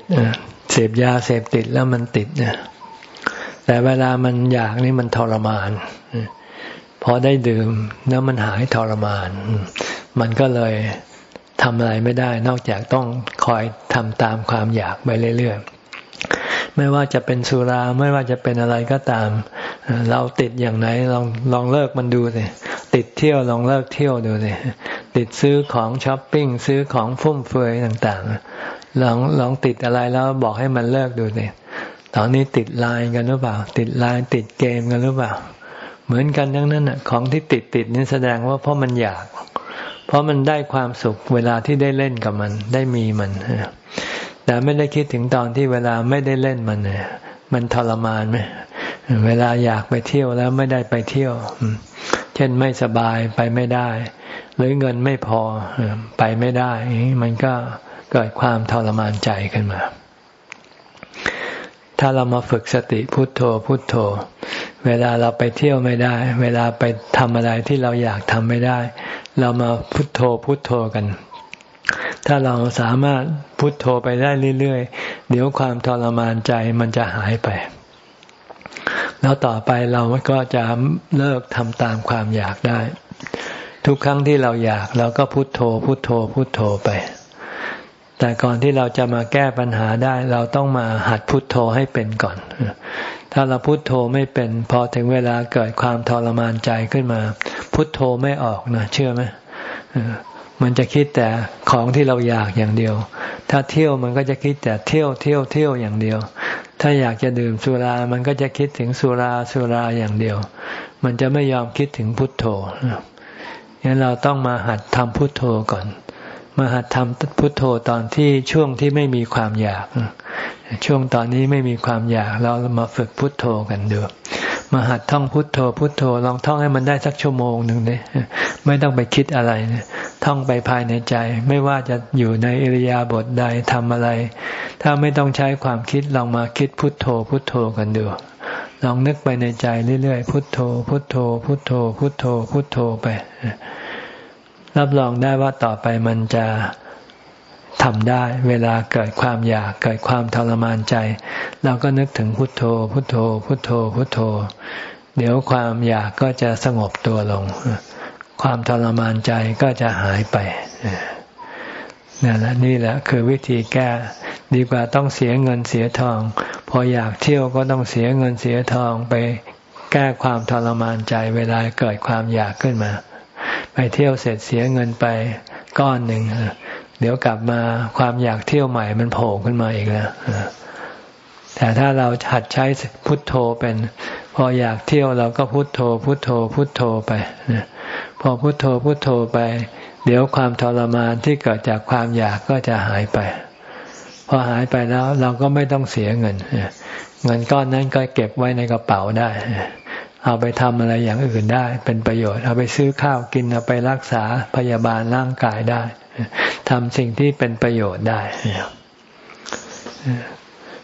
เสพยาเสพติดแล้วมันติดแต่เวลามันอยากนี่มันทรมาน พอได้ดื่มแล้วมันหายทรมาน มันก็เลยทำอะไรไม่ได้ นอกจากต้องคอยทำตามความอยากไปเรื่อยๆ ไม่ว่าจะเป็นสุราไม่ว่าจะเป็นอะไรก็ตาม เราติดอย่างไหนลองลองเลิกมันดูสิติดเที่ยวลองเลิกเที่ยวดูสิติดซื้อของช้อปปิ้งซื้อของฟุ่มเฟือยต่างๆ ลองลองติดอะไรแล้วบอกให้มันเลิกดูสิตอนนี้ติดไลน์กันหรือเปล่า ติดไลน์ติดเกมกันหรือเปล่า เหมือนกันทั้งนั้นอะ ของที่ติดติดนี่แสดงว่าเพราะมันอยาก เพราะมันได้ความสุขเวลาที่ได้เล่นกับมัน ได้มีมันแต่ไม่ได้คิดถึงตอนที่เวลาไม่ได้เล่นมันเนี่ยมันทรมานไหมเวลาอยากไปเที่ยวแล้วไม่ได้ไปเที่ยว เช่นไม่สบายไปไม่ได้ หรือเงินไม่พอไปไม่ได้ มันก็เกิดความทรมานใจขึ้นมา ถ้าเรามาฝึกสติพุทโธพุทโธ เวลาเราไปเที่ยวไม่ได้ เวลาไปทำอะไรที่เราอยากทำไม่ได้ เรามาพุทโธพุทโธกัน ถ้าเราสามารถพุทโธไปได้เรื่อยๆ เดี๋ยวความทรมานใจมันจะหายไป แล้วต่อไปเราก็จะเลิกทำตามความอยากได้ ทุกครั้งที่เราอยากเราก็พุโทโธ พุโทโธ พุโทโธไป แต่ก่อนที่เราจะมาแก้ปัญหาได้ เราต้องมาหัดพุโทโธให้เป็นก่อน ถ้าเราพุโทโธไม่เป็น พอถึงเวลาเกิดความทรมานใจขึ้นมา พุโทโธไม่ออกนะเชื่อไหมมันจะคิดแต่ของที่เราอยากอย่างเดียว ถ้าเที่ยวมันก็จะคิดแต่เที่ยวเที่ยวเที่ยวอย่างเดียว ถ้าอยากจะดื่มสุรา มันก็จะคิดถึงสุราสุราอย่างเดียว มันจะไม่ยอมคิดถึงพุทโธงั้นเราต้องมาหัดทำพุทโธก่อน มาหัดทำพุทโธตอนที่ช่วงที่ไม่มีความอยาก ช่วงตอนนี้ไม่มีความอยาก เรามาฝึกพุทโธกันดูมาหัดท่องพุทโธ พุทโธลองท่องให้มันได้สักชั่วโมงหนึ่งเนี่ยไม่ต้องไปคิดอะไรท่องไปภายในใจ ไม่ว่าจะอยู่ในอิริยาบถใดทำอะไร ถ้าไม่ต้องใช้ความคิดลองมาคิดพุทโธ พุทโธกันดูลองนึกไปในใจเรื่อยๆพุทโธ พุทโธ พุทโธ พุทโธ พุทโธไป รับรองได้ว่าต่อไปมันจะทำได้ เวลาเกิดความอยากเกิดความทรมานใจ เราก็นึกถึงพุทโธ พุทโธ พุทโธ พุทโธ เดี๋ยวความอยากก็จะสงบตัวลง ความทรมานใจก็จะหายไปนี่แหละนี่แหละคือวิธีแก้ดีกว่าต้องเสียเงินเสียทอง พออยากเที่ยวก็ต้องเสียเงินเสียทองไปแก้ความทรมานใจเวลาเกิดความอยากขึ้นมา ไปเที่ยวเสร็จเสียเงินไปก้อนหนึ่งเดี๋ยวกลับมาความอยากเที่ยวใหม่มันโผล่ขึ้นมาอีกแล้วแต่ถ้าเราหัดใช้พุทโธเป็น พออยากเที่ยวเราก็พุทโธ พุทโธ พุทโธไปพอพุทโธพุทโธไป เดี๋ยวความทรมานที่เกิดจากความอยากก็จะหายไป พอหายไปแล้วเราก็ไม่ต้องเสียเงินเงินก้อนนั้นก็เก็บไว้ในกระเป๋าได้ เอาไปทำอะไรอย่างอื่นได้ เป็นประโยชน์ เอาไปซื้อข้าวกินเอาไปรักษาพยาบาลร่างกายได้ทำสิ่งที่เป็นประโยชน์ได้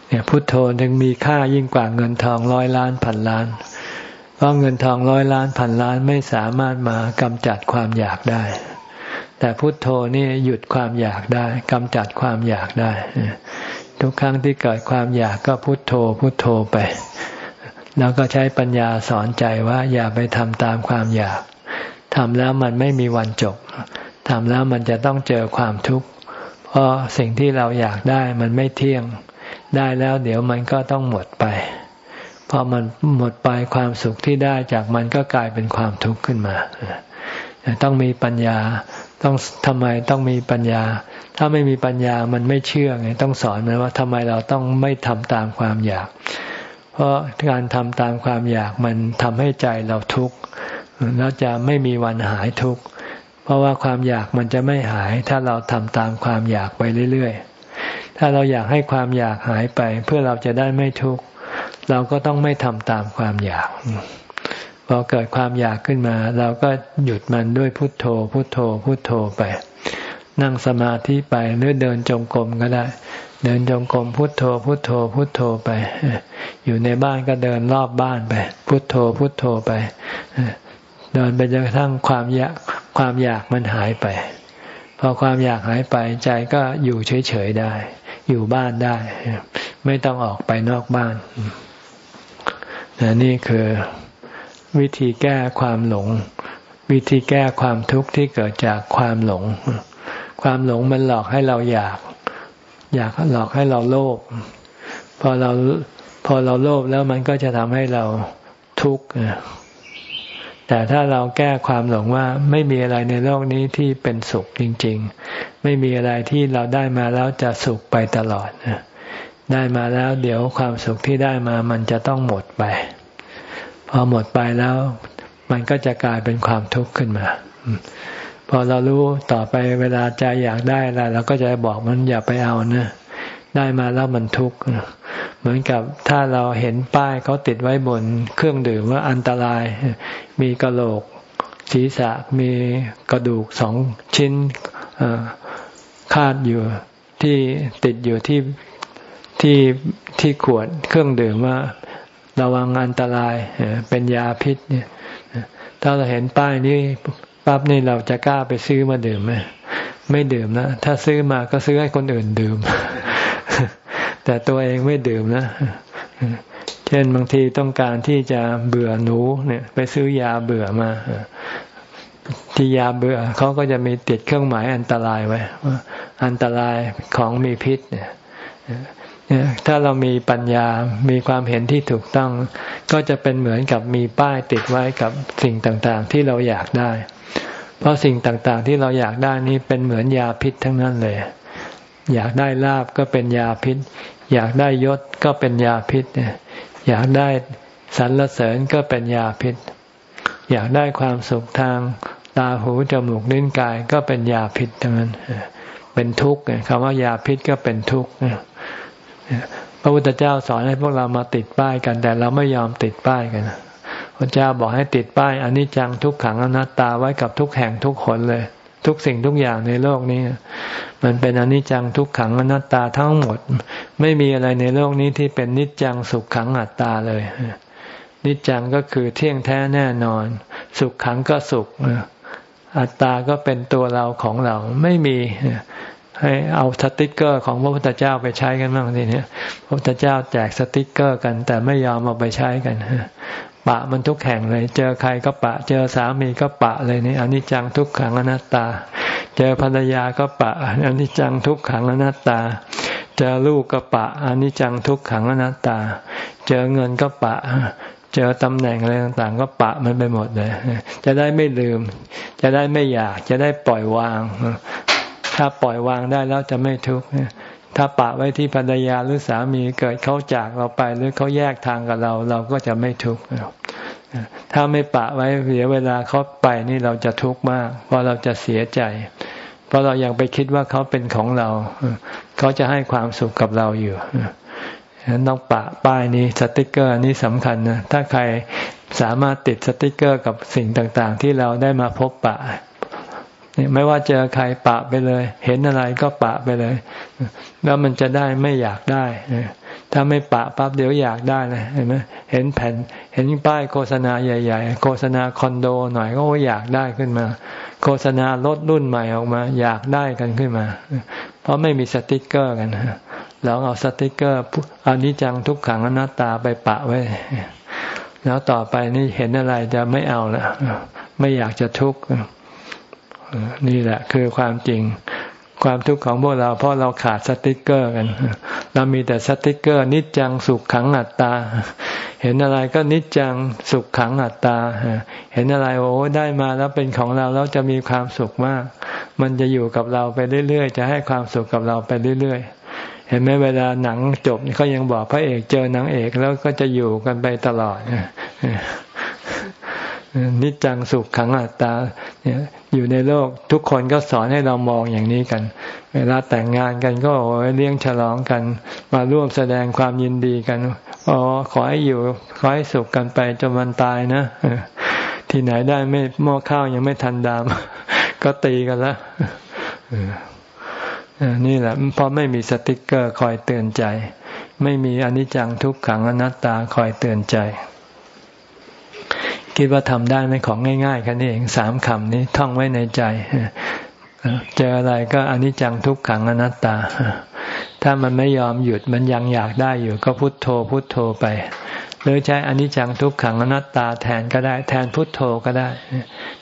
เนี่ยพุทโธจึงมีค่ายิ่งกว่าเงินทองร้อยล้านพันล้าน เพราะเงินทองร้อยล้านพันล้านไม่สามารถมากำจัดความอยากได้ แต่พุทโธนี่หยุดความอยากได้กำจัดความอยากได้ ทุกครั้งที่เกิดความอยากก็พุทโธพุทโธไป แล้วก็ใช้ปัญญาสอนใจว่าอย่าไปทำตามความอยากทำแล้วมันไม่มีวันจบทำแล้วมันจะต้องเจอความทุกข์ เพราะสิ่งที่เราอยากได้มันไม่เที่ยง ได้แล้วเดี๋ยวมันก็ต้องหมดไป พอมันหมดไปความสุขที่ได้จากมันก็กลายเป็นความทุกข์ขึ้นมา ต้องมีปัญญา ต้องทำไมต้องมีปัญญา ถ้าไม่มีปัญญามันไม่เชื่อไง ต้องสอนมันว่าทำไมเราต้องไม่ทำตามความอยาก เพราะการทำตามความอยากมันทำให้ใจเราทุกข์แล้วจะไม่มีวันหายทุกข์เพราะว่าความอยากมันจะไม่หาย ถ้าเราทำตามความอยากไปเรื่อยๆ ถ้าเราอยากให้ความอยากหายไป เพื่อเราจะได้ไม่ทุกข์เราก็ต้องไม่ทำตามความอยากพอเกิดความอยากขึ้นมา เราก็หยุดมันด้วยพุทโธ พุทโธ พุทโธไป นั่งสมาธิไปหรือเดินจงกรมก็ได้ เดินจงกรมพุทโธ พุทโธ พุทโธไป อยู่ในบ้านก็เดินรอบบ้านไป พุทโธ พุทโธไป เดินไปจนกระทั่งความอยากความอยากมันหายไป พอความอยากหายไปใจก็อยู่เฉยๆได้ อยู่บ้านได้ ไม่ต้องออกไปนอกบ้านนี่คือวิธีแก้ความหลง วิธีแก้ความทุกข์ที่เกิดจากความหลง ความหลงมันหลอกให้เราอยาก อยากหลอกให้เราโลภพอเราพอเราโลภแล้วมันก็จะทำให้เราทุกข์แต่ถ้าเราแก้ความหลงว่าไม่มีอะไรในโลกนี้ที่เป็นสุขจริง ๆ ไม่มีอะไรที่เราได้มาแล้วจะสุขไปตลอดได้มาแล้วเดี๋ยวความสุขที่ได้มามันจะต้องหมดไป พอหมดไปแล้ว มันก็จะกลายเป็นความทุกข์ขึ้นมา พอเรารู้ต่อไปเวลาใจอยากได้อะไรเราก็จะบอกมันอย่าไปเอานะได้มาแล้วมันทุกข์เหมือนกับถ้าเราเห็นป้ายเขาติดไว้บนเครื่องดื่มว่าอันตราย มีกระโหลก ศีรษะมีกระดูกสองชิ้นคาดอยู่ที่ติดอยู่ที่ที่ที่ขวดเครื่องดื่มว่าระวังอันตรายเป็นยาพิษเนี่ยถ้าเราเห็นป้ายนี้ ปั๊บนี่เราจะกล้าไปซื้อมาดื่มไหมไม่ดื่มนะ ถ้าซื้อมาก็ซื้อให้คนอื่นดื่ม แต่ตัวเองไม่ดื่มนะ เช่นบางทีต้องการที่จะเบื่อหนูเนี่ย ไปซื้อยาเบื่อมาที่ยาเบื่อเขาก็จะมีติดเครื่องหมายอันตรายไว้ว่าอันตรายของมีพิษเนี่ยถ้าเรามีปัญญา มีความเห็นที่ถูกต้อง ก็จะเป็นเหมือนกับมีป้ายติดไว้กับสิ่งต่างๆ ที่เราอยากได้ เพราะสิ่งต่างๆ ที่เราอยากได้นี้เป็นเหมือนยาพิษทั้งนั้นเลย อยากได้ลาบก็เป็นยาพิษ อยากได้ยศก็เป็นยาพิษอยากได้สรรเสริญก็เป็นยาพิษ อยากได้ความสุขทางตาหูจมูกลิ้นกายก็เป็นยาพิษทั้งนั้นเป็นทุกข์คำว่ายาพิษก็เป็นทุกข์พระพุทธเจ้าสอนให้พวกเรามาติดป้ายกัน แต่เราไม่ยอมติดป้ายกัน พระเจ้าบอกให้ติดป้ายอนิจจังทุกขังอนัตตาไว้กับทุกแห่งทุกคนเลย ทุกสิ่งทุกอย่างในโลกนี้ มันเป็นอนิจจังทุกขังอนัตตาทั้งหมด ไม่มีอะไรในโลกนี้ที่เป็นนิจจังสุขขังอัตตาเลย นิจจังก็คือเที่ยงแท้แน่นอน สุขขังก็สุขอัตตาก็เป็นตัวเราของเราไม่มีให้เอาสติกเกอร์ของพระพุทธเจ้าไปใช้กันบ้างทีนี้พระพุทธเจ้าแจกสติกเกอร์กัน แต่ไม่ยอมเอาไปใช้กัน ปะมันทุกแห่งเลย เจอใครก็ปะ เจอสามีก็ปะเลยนี่อนิจจังทุกขังอนัตตา เจอภรรยาก็ปะอนิจจังทุกขังอนัตตา เจอลูกก็ปะอนิจจังทุกขังอนัตตา เจอเงินก็ปะ เจอตำแหน่งอะไรต่างๆ ก็ปะมันไปหมดเลย จะได้ไม่ลืม จะได้ไม่อยาก จะได้ปล่อยวาง ถ้าปล่อยวางได้แล้วจะไม่ทุกข์ ถ้าปะไว้ที่ภรรยาหรือสามีเกิดเขาจากเราไปหรือเขาแยกทางกับเรา เราก็จะไม่ทุกข์ถ้าไม่ปะไว้เสียเวลาเขาไปนี่เราจะทุกข์มาก เพราะเราจะเสียใจ เพราะเรายังไปคิดว่าเขาเป็นของเรา เขาจะให้ความสุขกับเราอยู่ฉะนั้นต้องปะป้ายนี้สติกเกอร์นี้สำคัญนะถ้าใครสามารถติดสติกเกอร์กับสิ่งต่างๆ ที่เราได้มาพบปะไม่ว่าเจอใครปะไปเลย เห็นอะไรก็ปะไปเลย แล้วมันจะได้ไม่อยากได้ถ้าไม่ปะปั๊บเดี๋ยวอยากได้เลยเห็นไหมเห็นแผ่น เห็นป้ายโฆษณาใหญ่ ๆ โฆษณาคอนโดหน่อยก็อยากได้ขึ้นมา โฆษณารถรุ่นใหม่ออกมา อยากได้กันขึ้นมา เพราะไม่มีสติกเกอร์กันเราเอาสติกเกอร์อันนี้จังทุกขังอนัตตาไปปะไว้ แล้วต่อไปนี่เห็นอะไรจะไม่เอาละไม่อยากจะทุกข์นี่แหละ คือความจริง ความทุกข์ของพวกเราเพราะเราขาดสติกเกอร์กัน เรามีแต่สติกเกอร์ นิจจังสุขขังอัตตา เห็นอะไรก็นิจจังสุขขังอัตตา เห็นอะไรโอ้ได้มาแล้วเป็นของเราแล้วจะมีความสุขมาก มันจะอยู่กับเราไปเรื่อยๆ จะให้ความสุขกับเราไปเรื่อยๆเห็นไหมเวลาหนังจบเขายังบอกพระเอกเจอนางเอกแล้วก็จะอยู่กันไปตลอดนิจจังสุขังอัตตา อยู่ในโลกทุกคนก็สอนให้เรามองอย่างนี้กัน เวลาแต่งงานกันก็เลี้ยงฉลองกัน มาร่วมแสดงความยินดีกันอ๋อขอให้อยู่ขอให้สุขกันไปจนวันตายนะที่ไหนได้ไม่หม้อข้าวยังไม่ทันดาม ก็ตีกันแล้วนี่แหละเพราะไม่มีสติกเกอร์คอยเตือนใจ ไม่มีอนิจจังทุกขังอนัตตาคอยเตือนใจ คิดว่าทำได้ไหมของง่ายๆแค่นี้เองสามคำนี้ท่องไว้ในใจเจออะไรก็อนิจจังทุกขังอนัตตา ถ้ามันไม่ยอมหยุดมันยังอยากได้อยู่ ก็พุทโธพุทโธไป หรือใช้อนิจจังทุกขังอนัตตาแทนก็ได้ แทนพุทโธก็ได้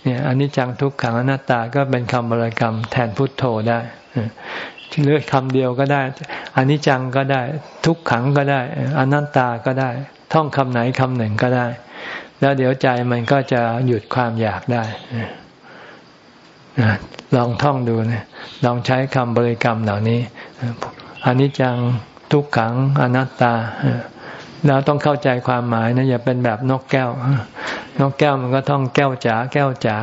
เนี่ยอนิจจังทุกขังอนัตตาก็เป็นคำบริกรรม แทนพุทโธได้หรือคำเดียวก็ได้อนิจจังก็ได้ ทุกขังก็ได้ อนัตตาก็ได้ ท่องคำไหนคำหนึ่งก็ได้ แล้วเดี๋ยวใจมันก็จะหยุดความอยากได้ลองท่องดูนะลองใช้คำบริกรรมเหล่านี้อนิจจังทุกขังอนัตตาเราต้องเข้าใจความหมายนะอย่าเป็นแบบนกแก้ว นกแก้วมันก็ท่องแก้วจ๋าแก้วจ๋า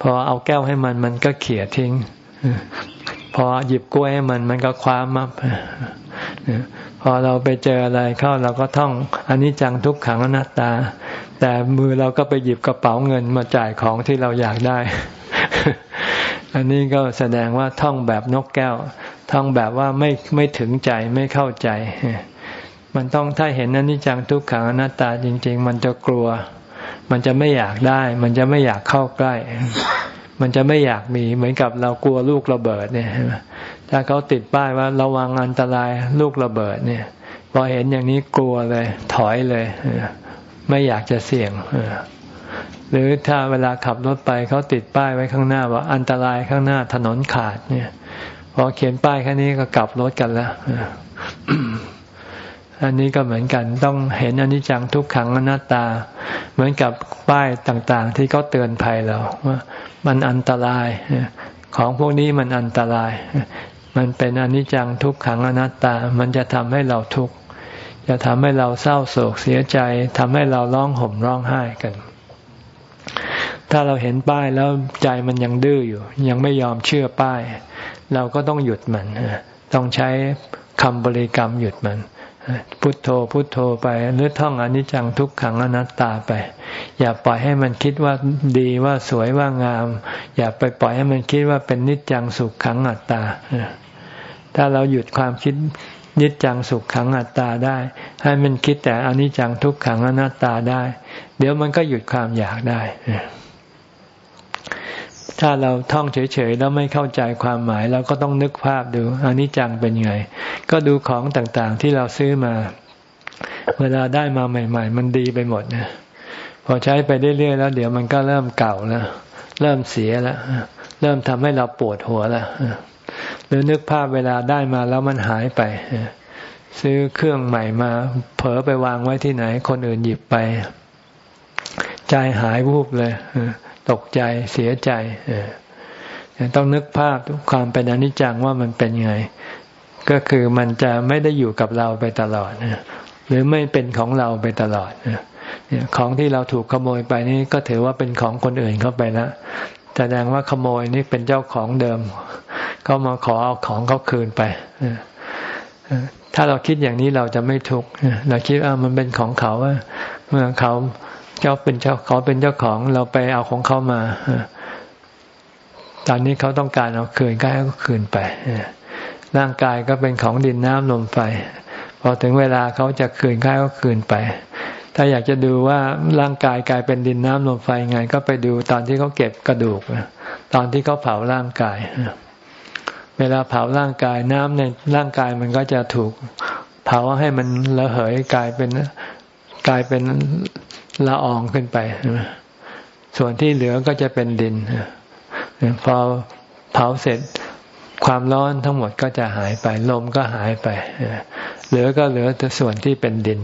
พอเอาแก้วให้มันมันก็เขี่ยทิ้ง พอหยิบกล้วยให้มันมันก็คว้ามับพอเราไปเจออะไรเข้าเราก็ท่องอันนี้จังทุกขังอนัตตา แต่มือเราก็ไปหยิบกระเป๋าเงินมาจ่ายของที่เราอยากได้ อันนี้ก็แสดงว่าท่องแบบนกแก้ว ท่องแบบว่าไม่ไม่ถึงใจไม่เข้าใจ มันต้องถ้าเห็นอนิจจังทุกขังอนัตตาจริง ๆ มันจะกลัว มันจะไม่อยากได้ มันจะไม่อยากเข้าใกล้ มันจะไม่อยากมีเหมือนกับเรากลัวลูกระเบิดเนี่ยถ้าเขาติดป้ายว่าระวังอันตรายลูกระเบิดเนี่ย พอเห็นอย่างนี้กลัวเลย ถอยเลย ไม่อยากจะเสี่ยงหรือถ้าเวลาขับรถไปเขาติดป้ายไว้ข้างหน้าว่าอันตรายข้างหน้าถนนขาดเนี่ยพอเขียนป้ายแค่นี้ก็กลับรถกันแล้วอันนี้ก็เหมือนกันต้องเห็นอนิจจังทุกขังอนัตตา เหมือนกับป้ายต่างๆ ที่เขาเตือนภัยเราว่ามันอันตรายของพวกนี้มันอันตราย มันเป็นอนิจจังทุกขังอนัตตา มันจะทำให้เราทุกข์ จะทำให้เราเศร้าโศกเสียใจทำให้เราร้องห่มร้องไห้กัน ถ้าเราเห็นป้ายแล้วใจมันยังดื้ออยู่ ยังไม่ยอมเชื่อป้าย เราก็ต้องหยุดมันต้องใช้คำบริกรรมหยุดมัน พุทโธพุทโธไปหรือท่องอนิจจังทุกขังอนัตตาไป อย่าปล่อยให้มันคิดว่าดีว่าสวยว่างาม อย่าไปปล่อยให้มันคิดว่าเป็นนิจจังสุขขังอัตตาถ้าเราหยุดความคิด นิจจังสุขขังอัตตาได้ ให้มันคิดแต่อนิจจังทุกขังอนัตตาได้ เดี๋ยวมันก็หยุดความอยากได้ ถ้าเราท่องเฉยๆแล้วไม่เข้าใจความหมายเราก็ต้องนึกภาพดูอนิจจังเป็นไง ก็ดูของต่างๆที่เราซื้อมา เวลาได้มาใหม่ ๆ มันดีไปหมดนะพอใช้ไปเรื่อยๆแล้ว เดี๋ยวมันก็เริ่มเก่าแล้วเริ่มเสียแล้วเริ่มทำให้เราปวดหัวแล้ว หรือนึกภาพเวลาได้มาแล้วมันหายไป ซื้อเครื่องใหม่มา เผลอไปวางไว้ที่ไหน คนอื่นหยิบไป ใจหายวูบเลยตกใจเสียใจต้องนึกภาพความเป็นอนิจจังว่ามันเป็นไง ก็คือมันจะไม่ได้อยู่กับเราไปตลอดหรือไม่เป็นของเราไปตลอดของที่เราถูกขโมยไปนี่ก็ถือว่าเป็นของคนอื่นเข้าไปแล้ว แสดงว่าขโมยนี่เป็นเจ้าของเดิม ก็มาขอเอาของเขาคืนไปถ้าเราคิดอย่างนี้เราจะไม่ทุกข์เราคิดว่ามันเป็นของเขาเมื่อเขาเจ้าเป็นเจ้าเขาเป็นเจ้าของเราไปเอาของเขามาตอนนี้เขาต้องการเอาคืนก็ให้เขาคืนไปร่างกายก็เป็นของดินน้ำลมไฟพอถึงเวลาเขาจะคืนก็ให้เขาคืนไป ถ้าอยากจะดูว่าร่างกายกลายเป็นดินน้ำลมไฟไง ก็ไปดูตอนที่เขาเก็บกระดูกตอนที่เขาเผาร่างกาย เวลาเผาร่างกายน้ำในร่างกายมันก็จะถูกเผาให้มันระเหยกลายเป็นกลายเป็นละอองขึ้นไป ส่วนที่เหลือก็จะเป็นดิน พอเผาเสร็จความร้อนทั้งหมดก็จะหายไป ลมก็หายไป เหลือก็เหลือแต่ส่วนที่เป็นดิน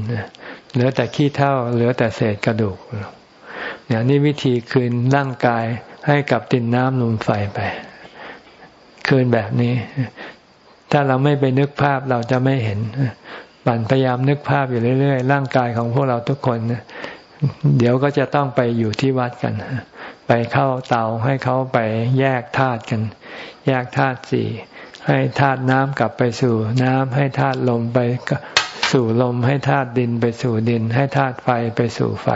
เหลือแต่ขี้เถ้าเหลือแต่เศษกระดูกเนี่ยนี่วิธีคืนร่างกายให้กับดินน้ำลมไฟไป คืนแบบนี้ ถ้าเราไม่ไปนึกภาพเราจะไม่เห็นบันพยายามนึกภาพอยู่เรื่อยๆร่างกายของพวกเราทุกคนเดี๋ยวก็จะต้องไปอยู่ที่วัดกัน ไปเข้าเตาให้เขาไปแยกธาตุกัน แยกธาตุสี่ให้ธาตุน้ำกลับไปสู่น้ำให้ธาตุลมไป สู่ลมให้ธาตุดินไปสู่ดิน ให้ธาตุไฟไปสู่ไฟ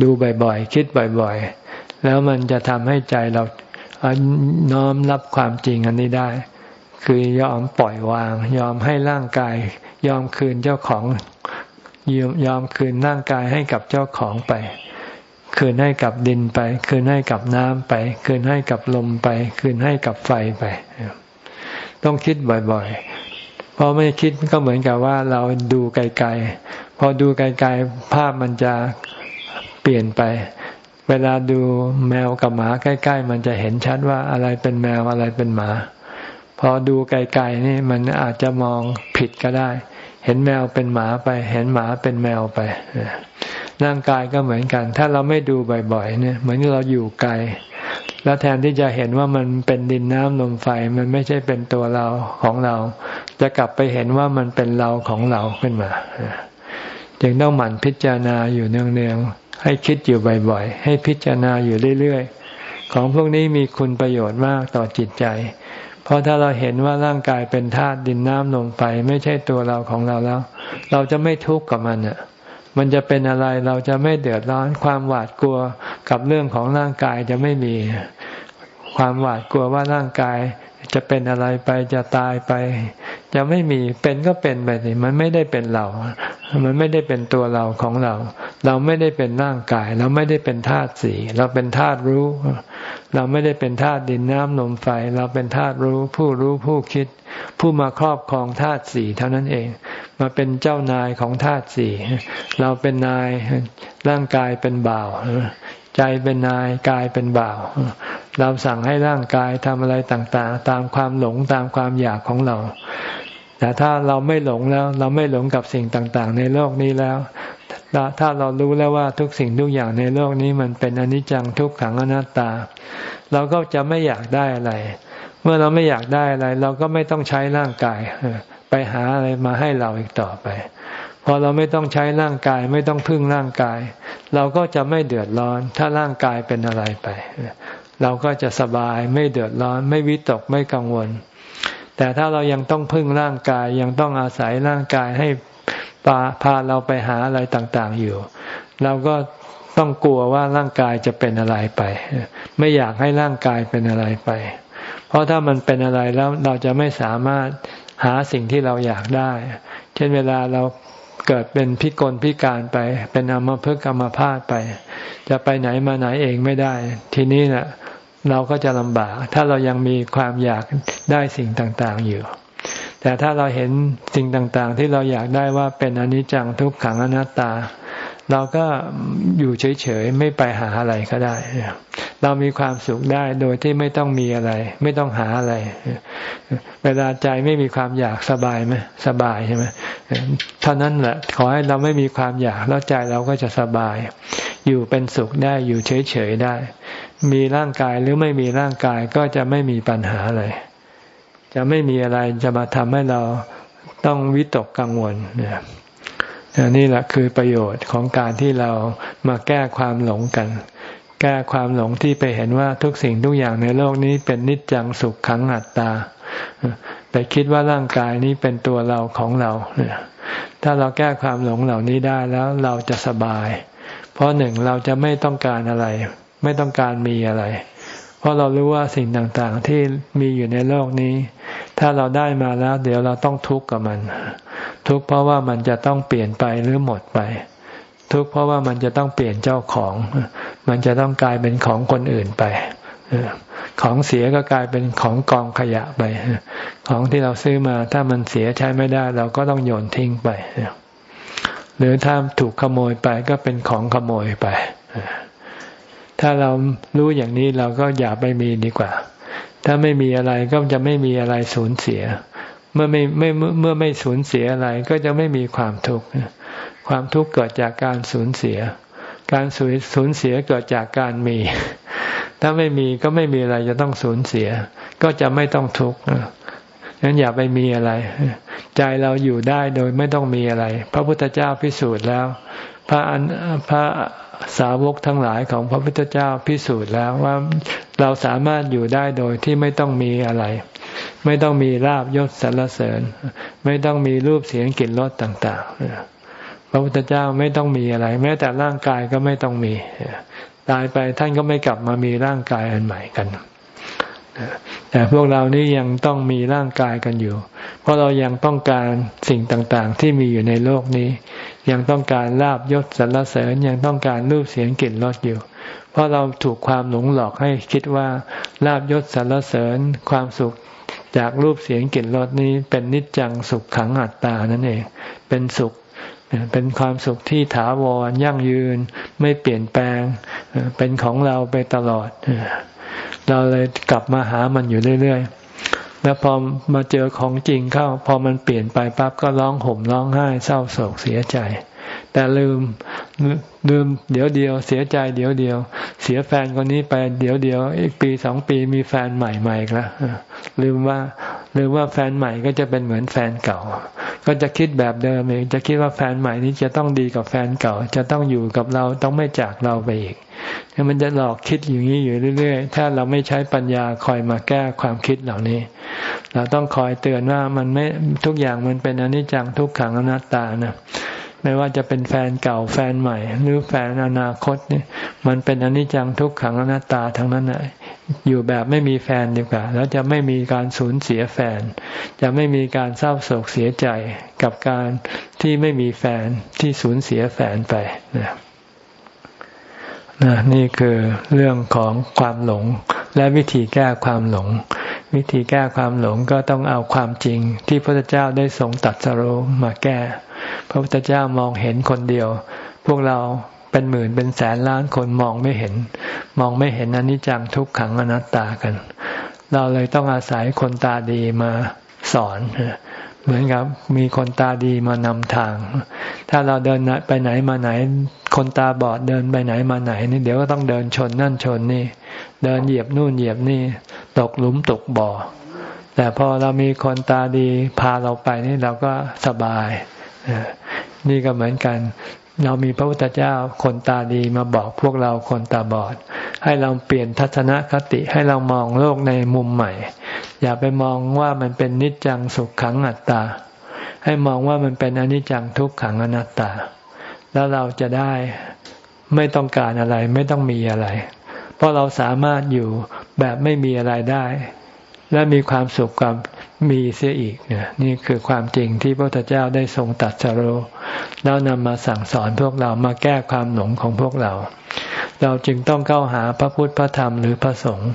ดูบ่อยๆ คิดบ่อยๆ แล้วมันจะทำให้ใจเราน้อมรับความจริงอันนี้ได้ คือยอมปล่อยวาง ยอมให้ร่างกาย ยอมคืนเจ้าของยอมคืนร่างกายให้กับเจ้าของไป คืนให้กับดินไป คืนให้กับน้ำไป คืนให้กับลมไป คืนให้กับไฟไป ต้องคิดบ่อยๆ เพราะไม่คิดก็เหมือนกับว่าเราดูไกลๆ พอดูไกลๆ ภาพมันจะเปลี่ยนไป เวลาดูแมวกับหมาใกล้ ๆ มันจะเห็นชัดว่าอะไรเป็นแมวอะไรเป็นหมา พอดูไกลๆนี่มันอาจจะมองผิดก็ได้ เห็นแมวเป็นหมาไป เห็นหมาเป็นแมวไปร่างกายก็เหมือนกัน ถ้าเราไม่ดูบ่อยๆ เนี่ย เหมือนเราอยู่ไกล แล้วแทนที่จะเห็นว่ามันเป็นดินน้ำลมไฟ มันไม่ใช่เป็นตัวเราของเรา จะกลับไปเห็นว่ามันเป็นเราของเราขึ้นมาจึงต้องหมั่นพิจารณาอยู่เนืองๆให้คิดอยู่บ่อยๆ ให้พิจารณาอยู่เรื่อยๆ ของพวกนี้มีคุณประโยชน์มากต่อจิตใจ เพราะถ้าเราเห็นว่าร่างกายเป็นธาตุดินน้ำลมไฟไม่ใช่ตัวเราของเราแล้ว เราจะไม่ทุกข์กับมันอะมันจะเป็นอะไรเราจะไม่เดือดร้อน ความหวาดกลัวกับเรื่องของร่างกายจะไม่มี ความหวาดกลัวว่าร่างกายจะเป็นอะไรไปจะตายไป จะไม่มีเป็นก็เป็นไปสิมันไม่ได้เป็นเรา มันไม่ได้เป็นตัวเราของเรา เราไม่ได้เป็นร่างกาย เราไม่ได้เป็นธาตุสี่เราเป็นธาตุรู้ เราไม่ได้เป็นธาตุดินน้ำลมไฟ เราเป็นธาตุรู้ ผู้รู้ผู้คิด ผู้มาครอบครองธาตุสี่เท่านั้นเอง มาเป็นเจ้านายของธาตุสี่เราเป็นนายร่างกายเป็นบ่าวใจเป็นนายกายเป็นบ่าว เราสั่งให้ร่างกายทำอะไรต่างๆ ตามความหลงตามความอยากของเรา แต่ถ้าเราไม่หลงแล้ว เราไม่หลงกับสิ่งต่างๆ ในโลกนี้แล้ว ถ้าเรารู้แล้วว่าทุกสิ่งทุกอย่างในโลกนี้มันเป็นอนิจจังทุกขังอนัตตา เราก็จะไม่อยากได้อะไร เมื่อเราไม่อยากได้อะไร เราก็ไม่ต้องใช้ร่างกายไปหาอะไรมาให้เราอีกต่อไปพอเราไม่ต้องใช้ร่างกายไม่ต้องพึ่งร่างกาย เราก็จะไม่เดือดร้อน ถ้าร่างกายเป็นอะไรไป เราก็จะสบายไม่เดือดร้อน ไม่วิตกไม่กังวล แต่ถ้าเรายังต้องพึ่งร่างกายยังต้องอาศัยร่างกายให้พาพาเราไปหาอะไรต่างๆอยู่ เราก็ต้องกลัวว่าร่างกายจะเป็นอะไรไป ไม่อยากให้ร่างกายเป็นอะไรไป เพราะถ้ามันเป็นอะไรแล้วเราจะไม่สามารถหาสิ่งที่เราอยากได้ เช่นเวลาเราเกิดเป็นพิกลพิการไป เป็นอมภพกรรมพาดไป จะไปไหนมาไหนเองไม่ได้ ทีนี้นะ่ะ เราก็จะลำบาก ถ้าเรายังมีความอยากได้สิ่งต่างๆอยู่ แต่ถ้าเราเห็นสิ่งต่างๆ ที่เราอยากได้ว่าเป็นอนิจจังทุกขังอนัตตา เราก็อยู่เฉยๆไม่ไปหาอะไรก็ได้ เรามีความสุขได้โดยที่ไม่ต้องมีอะไร ไม่ต้องหาอะไร เวลาใจไม่มีความอยากสบายไหมสบายใช่ไหมเท่านั้นแหละขอให้เราไม่มีความอยากแล้วใจเราก็จะสบาย อยู่เป็นสุขได้อยู่เฉยๆได้ มีร่างกายหรือไม่มีร่างกายก็จะไม่มีปัญหาอะไร จะไม่มีอะไรจะมาทำให้เราต้องวิตกกังวลเนี่ยนี่แหละคือประโยชน์ของการที่เรามาแก้ความหลงกัน แก้ความหลงที่ไปเห็นว่าทุกสิ่งทุกอย่างในโลกนี้เป็นนิจจังสุขขังอัตตาไปคิดว่าร่างกายนี้เป็นตัวเราของเราเนี่ยถ้าเราแก้ความหลงเหล่านี้ได้แล้วเราจะสบาย เพราะหนึ่งเราจะไม่ต้องการอะไร ไม่ต้องการมีอะไร เพราะเรารู้ว่าสิ่งต่างๆที่มีอยู่ในโลกนี้ ถ้าเราได้มาแล้ว เดี๋ยวเราต้องทุกข์กับมัน ทุกข์เพราะว่ามันจะต้องเปลี่ยนไปหรือหมดไป ทุกข์เพราะว่ามันจะต้องเปลี่ยนเจ้าของ มันจะต้องกลายเป็นของคนอื่นไปของเสียก็กลายเป็นของกองขยะไป ของที่เราซื้อมาถ้ามันเสียใช้ไม่ได้ เราก็ต้องโยนทิ้งไป หรือถ้าถูกขโมยไปก็เป็นของขโมยไป ถ้าเรารู้อย่างนี้เราก็อย่าไปมีดีกว่า ถ้าไม่มีอะไรก็จะไม่มีอะไรสูญเสีย เมื่อไม่ไม่เมื่อไม่สูญเสียอะไรก็จะไม่มีความทุกข์ความทุกข์เกิดจากการสูญเสีย การสูญสูญเสียเกิดจากการมี ถ้าไม่มีก็ไม่มีอะไรจะต้องสูญเสีย ก็จะไม่ต้องทุกข์งั้นอย่าไปมีอะไร ใจเราอยู่ได้โดยไม่ต้องมีอะไร พระพุทธเจ้าพิสูจน์แล้ว พระอันพระ สาวกทั้งหลายของพระพุทธเจ้าพิสูจน์แล้วว่าเราสามารถอยู่ได้โดยที่ไม่ต้องมีอะไร ไม่ต้องมีลาบยศสรรเสริญ ไม่ต้องมีรูปเสียงกลิ่นรสต่างๆ พระพุทธเจ้าไม่ต้องมีอะไร แม้แต่ร่างกายก็ไม่ต้องมี ตายไปท่านก็ไม่กลับมามีร่างกายอันใหม่กันแต่พวกเรานี่ยังต้องมีร่างกายกันอยู่ เพราะเรายังต้องการสิ่งต่างๆ ที่มีอยู่ในโลกนี้ ยังต้องการลาบยศสรรเสริญยังต้องการรูปเสียงกลิ่นรสอยู่ เพราะเราถูกความหลงหลอกให้คิดว่าลาบยศสรรเสริญความสุขจากรูปเสียงกลิ่นรสนี้เป็นนิจจังสุขขังอัตตานั่นเอง เป็นสุข เป็นความสุขที่ถาวรยั่งยืนไม่เปลี่ยนแปลง เป็นของเราไปตลอด เราเลยกลับมาหามันอยู่เรื่อยๆ แล้วพอมาเจอของจริงเข้า พอมันเปลี่ยนไปปั๊บก็ร้องห่มร้องไห้เศร้าโศกเสียใจ แต่ลืมลืมเดี๋ยวเดียว เสียใจเดี๋ยวเดียว เสียแฟนคนนี้ไปเดี๋ยวเดียว อีกปีสองปีมีแฟนใหม่ใหม่ล้วลืมว่าลืมว่าแฟนใหม่ก็จะเป็นเหมือนแฟนเก่า ก็จะคิดแบบเดิมเองจะคิดว่าแฟนใหม่นี้จะต้องดีกับแฟนเก่า จะต้องอยู่กับเราต้องไม่จากเราไปอีกมันจะหลอกคิดอย่างนี้อยู่เรื่อยๆ ถ้าเราไม่ใช้ปัญญาคอยมาแก้ความคิดเหล่านี้ เราต้องคอยเตือนว่ามันไม่ทุกอย่างมันเป็นอนิจจังทุกขังอนัตตานะ ไม่ว่าจะเป็นแฟนเก่าแฟนใหม่ หรือแฟนอนาคตเนี่ย มันเป็นอนิจจังทุกขังอนัตตาทั้งนั้นนะอยู่แบบไม่มีแฟนดีกว่า แล้วจะไม่มีการสูญเสียแฟน จะไม่มีการเศร้าโศกเสียใจกับการที่ไม่มีแฟนที่สูญเสียแฟนไปนะนี่คือเรื่องของความหลง และวิธีแก้ความหลง วิธีแก้ความหลงก็ต้องเอาความจริง ที่พระเจ้าได้ทรงตัดสรุมาแก้ พระพุทธเจ้ามองเห็นคนเดียว พวกเราเป็นหมื่นเป็นแสนล้านคนมองไม่เห็น มองไม่เห็นอนิจจังทุกขังอนัตตากัน เราเลยต้องอาศัยคนตาดีมาสอนเหมือนกับมีคนตาดีมานำทาง ถ้าเราเดินไปไหนมาไหน คนตาบอดเดินไปไหนมาไหนนี่เดี๋ยวก็ต้องเดินชนนั่นชนนี่ เดินเหยียบนู่นเหยียบนี่ ตกหลุมตกบ่อ แต่พอเรามีคนตาดีพาเราไปนี่เราก็สบาย นี่ก็เหมือนกัน เรามีพระพุทธเจ้าคนตาดีมาบอกพวกเราคนตาบอด ให้เราเปลี่ยนทัศนคติให้เรามองโลกในมุมใหม่ อย่าไปมองว่ามันเป็นนิจจังสุขขังอัตตา ให้มองว่ามันเป็นอนิจจังทุกขังอนัตตา แล้วเราจะได้ไม่ต้องการอะไรไม่ต้องมีอะไร เพราะเราสามารถอยู่แบบไม่มีอะไรได้ และมีความสุขกับ มีเสียอีกเนี่ยนี่คือความจริงที่พระพุทธเจ้าได้ทรงตัดสรู้แล้วนำมาสั่งสอนพวกเรามาแก้ความหลงของพวกเรา เราจึงต้องเข้าหาพระพุทธพระธรรมหรือพระสงฆ์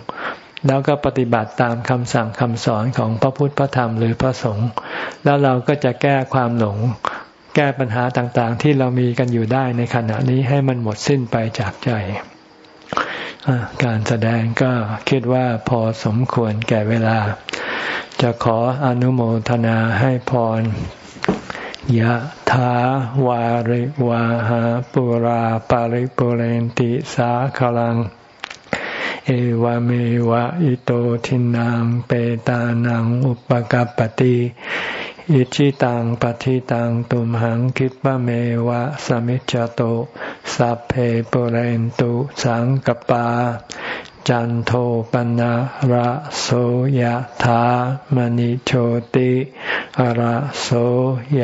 แล้วก็ปฏิบัติตามคำสั่งคำสอนของพระพุทธพระธรรมหรือพระสงฆ์แล้วเราก็จะแก้ความหลง แก้ปัญหาต่างๆ ที่เรามีกันอยู่ได้ในขณะนี้ให้มันหมดสิ้นไปจากใจ การแสดงก็คิดว่าพอสมควรแก่เวลา จะขออนุโมทนาให้พรยะถาวาริวาหาปุราปาริปุเรนติสาขลัง เอวเมวะอิโตทินังเปตานังอุปกัปติ อิชิตังปฏิตังตุมหังคิปะเมวะสมิจจโตสัพเพปุเรนตุสังกปา จันโทปนะระโสยธามณิโชติระโสย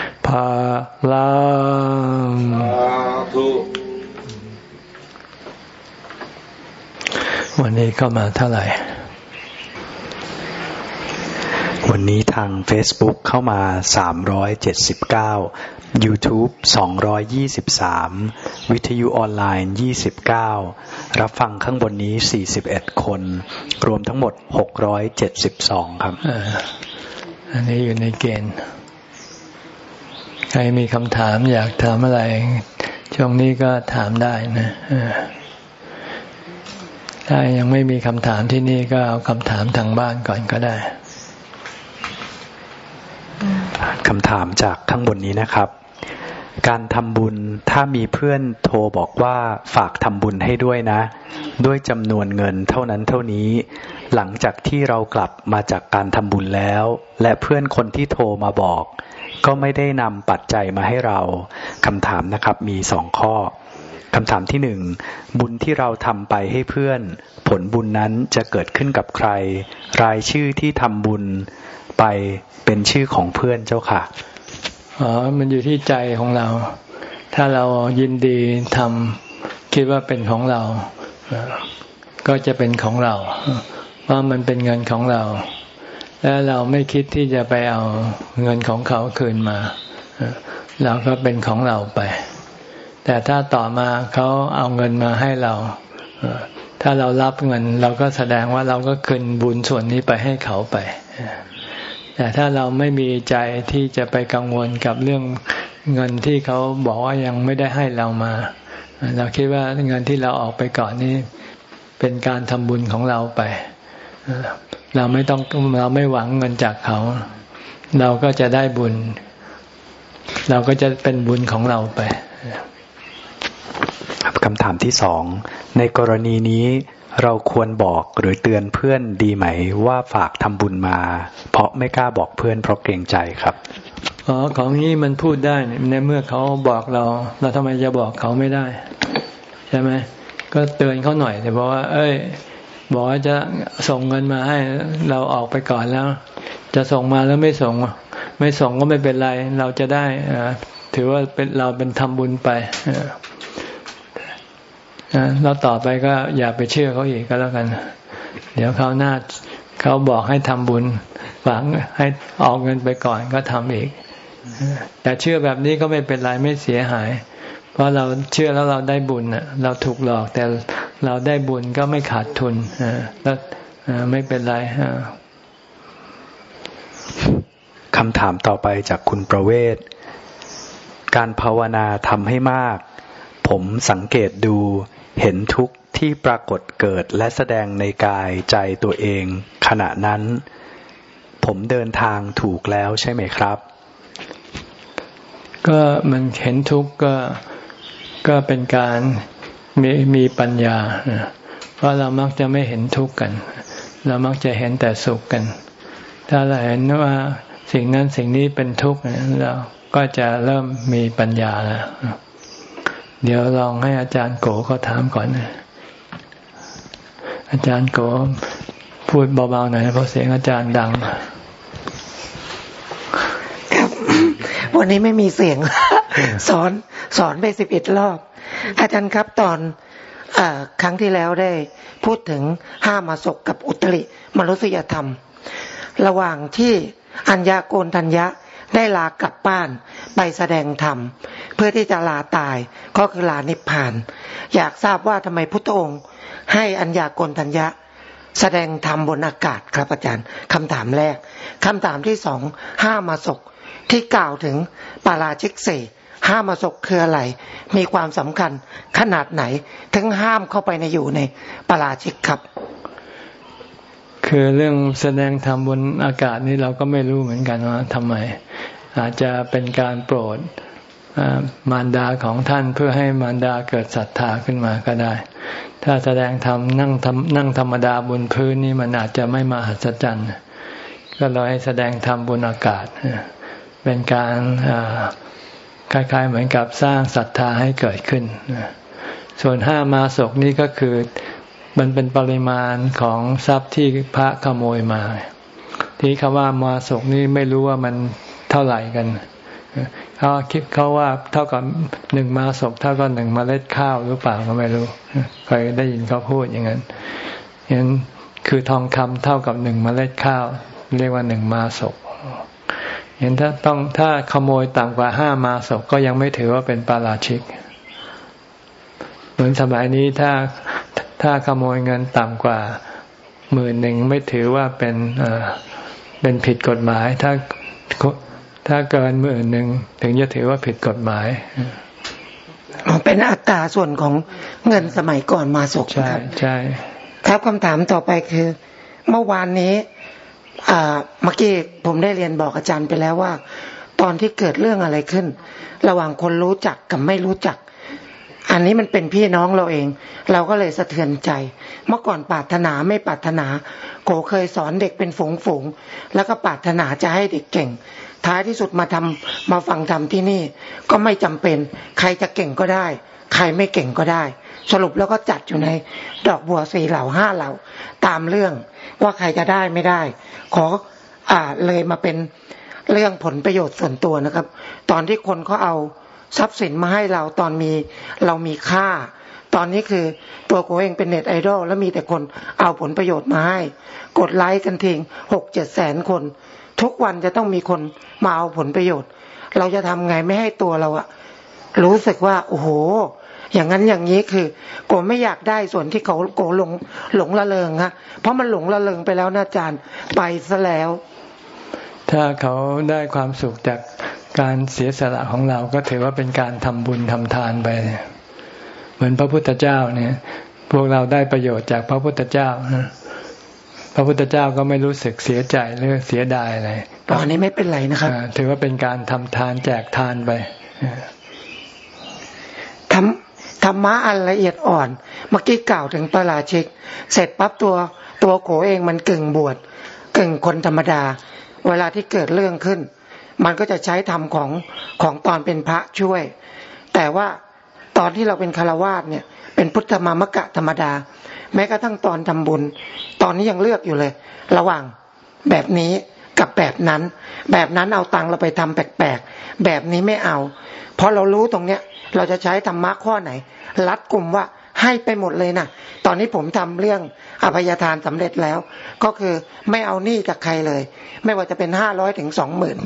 ลังวันนี้ก็มาเท่าไหร่ วันนี้ทาง Facebook เข้ามา 379 YouTube 223 วิทยุออนไลน์ 29 รับฟังข้างบนนี้ 41 คน รวมทั้งหมด 672 ครับอันนี้อยู่ในเกณฑ์ ใครมีคำถามอยากถามอะไร ช่วงนี้ก็ถามได้นะถ้ายังไม่มีคำถามที่นี่ก็เอาคำถามทางบ้านก่อนก็ได้คำถามจากข้างบนนี้นะครับ การทำบุญถ้ามีเพื่อนโทรบอกว่าฝากทำบุญให้ด้วยนะ ด้วยจำนวนเงินเท่านั้นเท่านี้ หลังจากที่เรากลับมาจากการทำบุญแล้ว และเพื่อนคนที่โทรมาบอก ก็ไม่ได้นำปัจจัยมาให้เราคำถามนะครับ มีสองข้อคำถามที่หนึ่งบุญที่เราทำไปให้เพื่อน ผลบุญนั้นจะเกิดขึ้นกับใคร รายชื่อที่ทำบุญไปเป็นชื่อของเพื่อนเจ้าค่ะอ๋อมันอยู่ที่ใจของเรา ถ้าเรายินดีทำคิดว่าเป็นของเรา ก็จะเป็นของเรา เพราะมันเป็นเงินของเรา แล้วเราไม่คิดที่จะไปเอาเงินของเขาคืนมา เราก็เป็นของเราไป แต่ถ้าต่อมาเขาเอาเงินมาให้เรา ถ้าเรารับเงิน เราก็แสดงว่าเราก็คืนบุญส่วนนี้ไปให้เขาไป แต่ถ้าเราไม่มีใจที่จะไปกังวลกับเรื่องเงินที่เขาบอกว่ายังไม่ได้ให้เรามา เราคิดว่าเงินที่เราออกไปก่อนนี้ เป็นการทำบุญของเราไป เราไม่ต้องเราไม่หวังเงินจากเขา เราก็จะได้บุญ เราก็จะเป็นบุญของเราไปคำถามที่สอง ในกรณีนี้เราควรบอกหรือเตือนเพื่อนดีไหม ว่าฝากทำบุญมา เพราะไม่กล้าบอกเพื่อนเพราะเกรงใจครับอ๋อของนี้มันพูดได้ในเมื่อเขาบอกเรา เราทำไมจะบอกเขาไม่ได้ ใช่ไหมก็เตือนเขาหน่อยแต่บอกว่า เอ้ย บอกว่าจะส่งเงินมาให้เราออกไปก่อนแล้ว จะส่งมาแล้วไม่ส่ง ไม่ส่งก็ไม่เป็นไร เราจะได้ถือว่าเป็นเราเป็นทำบุญไปแล้วต่อไปก็อย่าไปเชื่อเขาอีกก็แล้วกัน เดี๋ยวเขาหน้าเขาบอกให้ทำบุญฝังให้ออกเงินไปก่อนก็ทำอีกแต่เชื่อแบบนี้ก็ไม่เป็นไรไม่เสียหาย เพราะเราเชื่อแล้วเราได้บุญเราถูกหลอกแต่ เราได้บุญก็ไม่ขาดทุนแล้วไม่เป็นไรคำถามต่อไปจากคุณประเวศ การภาวนาทำให้มาก ผมสังเกตดูเห็นทุกข์ที่ปรากฏเกิดและแสดงในกายใจตัวเอง ขณะนั้น ผมเดินทางถูกแล้วใช่ไหมครับ ก็มันเห็นทุกข์ก็ก็เป็นการ มีมีปัญญา เพราะเรามักจะไม่เห็นทุกข์กัน เรามักจะเห็นแต่สุขกัน ถ้าเราเห็นว่าสิ่งนั้นสิ่งนี้เป็นทุกข์เราก็จะเริ่มมีปัญญาแล้วเดี๋ยวลองให้อาจารย์โกเขาถามก่อนนะอาจารย์โกพูดเบาๆหน่อยเพราะเสียงอาจารย์ดังครับ วันนี้ไม่มีเสียง สอนสอนไปสิบเอ็ดรอบ อาจารย์ครับตอนอครั้งที่แล้วได้พูดถึงห้ามาศกกับอุตริมนุษยธรรม ระหว่างที่อัญญาโกนทัญญะได้ลากลับบ้านไปแสดงธรรม เพื่อที่จะลาตายก็คือลานิพพาน อยากทราบว่าทำไมพุทธองค์ ให้อัญญาโกนทัญญะแสดงธรรมบนอากาศครับอาจารย์คำถามแรกคำถามที่สองห้ามาศกที่กล่าวถึงปาราชิกเส ห้ามาศกคืออะไร มีความสำคัญขนาดไหน ถึงห้ามเข้าไปในอยู่ในปาราชิกครับ คือเรื่องแสดงธรรมบนอากาศนี่เราก็ไม่รู้เหมือนกันว่าทำไม อาจจะเป็นการโปรดมารดาของท่านเพื่อให้มารดาเกิดศรัทธาขึ้นมาก็ได้ ถ้าแสดงธรรมนั่งนั่งธรรมดาบนพื้นนี่มันอาจจะไม่มาหัศจรรย์ก็เลยให้แสดงธรรมบนอากาศเป็นการ คล้าย ๆ เหมือนกับสร้างศรัทธาให้เกิดขึ้น ส่วนห้ามาศกนี่ก็คือมันเป็นปริมาณของทรัพย์ที่พระขโมยมา ที่คาว่ามาศกนี่ไม่รู้ว่ามันเท่าไหร่กันเขาคิดเขาว่าเท่ากับหนึ่งมาศกเท่ากับหนึ่งมเมล็ดข้าวหรือเปล่าก็ไม่รู้เคยได้ยินเขาพูดอย่างนั้นเห็นคือทองคำเท่ากับหนึ่งมเมล็ดข้าว เรียกว่าหนึ่งมาศก เห็นถ้าต้องถ้าขโมยต่ำกว่าห้ามาศกก็ยังไม่ถือว่าเป็นปาราชิก เหมือนสมัยนี้ถ้าถ้าขโมยเงินต่ำกว่าหมื่นหนึ่งไม่ถือว่าเป็นเป็นผิดกฎหมาย ถ้าถ้าเกินหมื่นหนึ่งถึงจะถือว่าผิดกฎหมายเป็นอัตราส่วนของเงินสมัยก่อนมาศกใช่ใช่ครับคำถามต่อไปคือ เมื่อวานนี้ เมื่อกี้ผมได้เรียนบอกอาจารย์ไปแล้วว่า ตอนที่เกิดเรื่องอะไรขึ้น ระหว่างคนรู้จักกับไม่รู้จัก อันนี้มันเป็นพี่น้องเราเอง เราก็เลยสะเทือนใจ เมื่อก่อนปรารถนาไม่ปรารถนาโกเคยสอนเด็กเป็นฝงฝงแล้วก็ปรารถนาจะให้เด็กเก่ง ท้ายที่สุดมาทำมาฟังทำที่นี่ ก็ไม่จำเป็น ใครจะเก่งก็ได้ ใครไม่เก่งก็ได้ สรุปแล้วก็จัดอยู่ในดอกบัวสี่เหล่าห้าเหล่าตามเรื่อง ว่าใครจะได้ไม่ได้ ขออ่าเลยมาเป็นเรื่องผลประโยชน์ส่วนตัวนะครับ ตอนที่คนเขาเอาทรัพย์สินมาให้เราตอนมีเรามีค่า ตอนนี้คือตัวกูเองเป็นเน็ตไอดอลแล้วมีแต่คนเอาผลประโยชน์มาให้ กดไลค์กันทิ้งหกเจ็ดแสนคน ทุกวันจะต้องมีคนมาเอาผลประโยชน์ เราจะทำไงไม่ให้ตัวเราอะรู้สึกว่า โอ้โห อย่างนั้นอย่างนี้คือโกไม่อยากได้ส่วนที่เขาโกหลงหลงละเลงฮะเพราะมันหลงละเลงไปแล้วนะอาจารย์ไปซะแล้ว ถ้าเขาได้ความสุขจากการเสียสละของเราก็ถือว่าเป็นการทำบุญทำทานไป เหมือนพระพุทธเจ้าเนี่ย พวกเราได้ประโยชน์จากพระพุทธเจ้าพระพุทธเจ้าก็ไม่รู้สึกเสียใจหรือเสียดายอะไรตอนนี้ไม่เป็นไรนะครับถือว่าเป็นการทำทานแจกทานไปทำ ธรรมะอันละเอียดอ่อน เมื่อกี้กล่าวถึงประหลาชิก เสร็จปั๊บตัวตัวโขเองมันกึ่งบวชกึ่งคนธรรมดา เวลาที่เกิดเรื่องขึ้น มันก็จะใช้ธรรมของของตอนเป็นพระช่วย แต่ว่าตอนที่เราเป็นคารวาสเนี่ยเป็นพุทธมามกะธรรมดา แม้กระทั่งตอนทำบุญ ตอนนี้ยังเลือกอยู่เลย ระหว่างแบบนี้กับแบบนั้น แบบนั้นเอาตังเราไปทำแปลกๆแบบนี้ไม่เอา เพราะเรารู้ตรงเนี้ย เราจะใช้ธรรมะข้อไหน รัดกลุ่มว่าให้ไปหมดเลยนะตอนนี้ผมทำเรื่องอภัยทานสำเร็จแล้ว ก็คือไม่เอาหนี้จากใครเลย ไม่ว่าจะเป็นห้าร้อยถึงสองหมื่น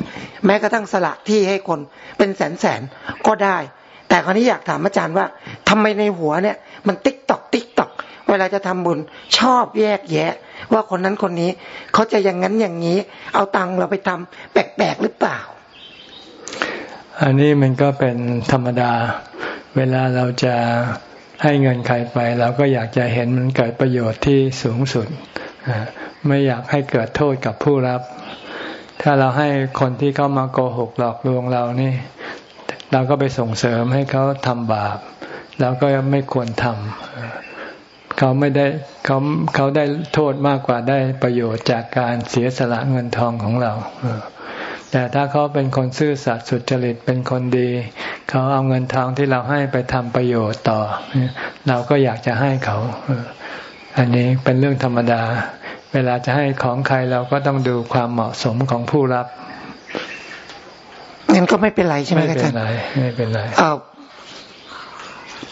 แม้กระทั่งสละที่ให้คนเป็นแสนแสนก็ได้ แต่คราวนี้อยากถามอาจารย์ว่าทำไมในหัวเนี่ยมันติ๊กตอกติ๊กตอกเวลาจะทำบุญชอบแยกแยะ ว่าคนนั้นคนนี้เขาจะอย่างนั้นอย่างนี้ เอาตังเราไปทำแปลกๆหรือเปล่า อันนี้มันก็เป็นธรรมดา เวลาเราจะให้เงินใครไป เราก็อยากจะเห็นมันเกิดประโยชน์ที่สูงสุด ไม่อยากให้เกิดโทษกับผู้รับ ถ้าเราให้คนที่เขามาโกหกหลอกลวงเรานี่ เราก็ไปส่งเสริมให้เขาทำบาปเราก็ไม่ควรทำเขาไม่ได้เขาเขาได้โทษมากกว่าได้ประโยชน์จากการเสียสละเงินทองของเรา แต่ถ้าเขาเป็นคนซื่อสัตย์สุจริตเป็นคนดี เขาเอาเงินทองที่เราให้ไปทำประโยชน์ต่อ เราก็อยากจะให้เขา อันนี้เป็นเรื่องธรรมดา เวลาจะให้ของใครเราก็ต้องดูความเหมาะสมของผู้รับงั้นก็ไม่เป็นไรใช่ไหมอาจารย์ไม่เป็นไรไม่เป็นไร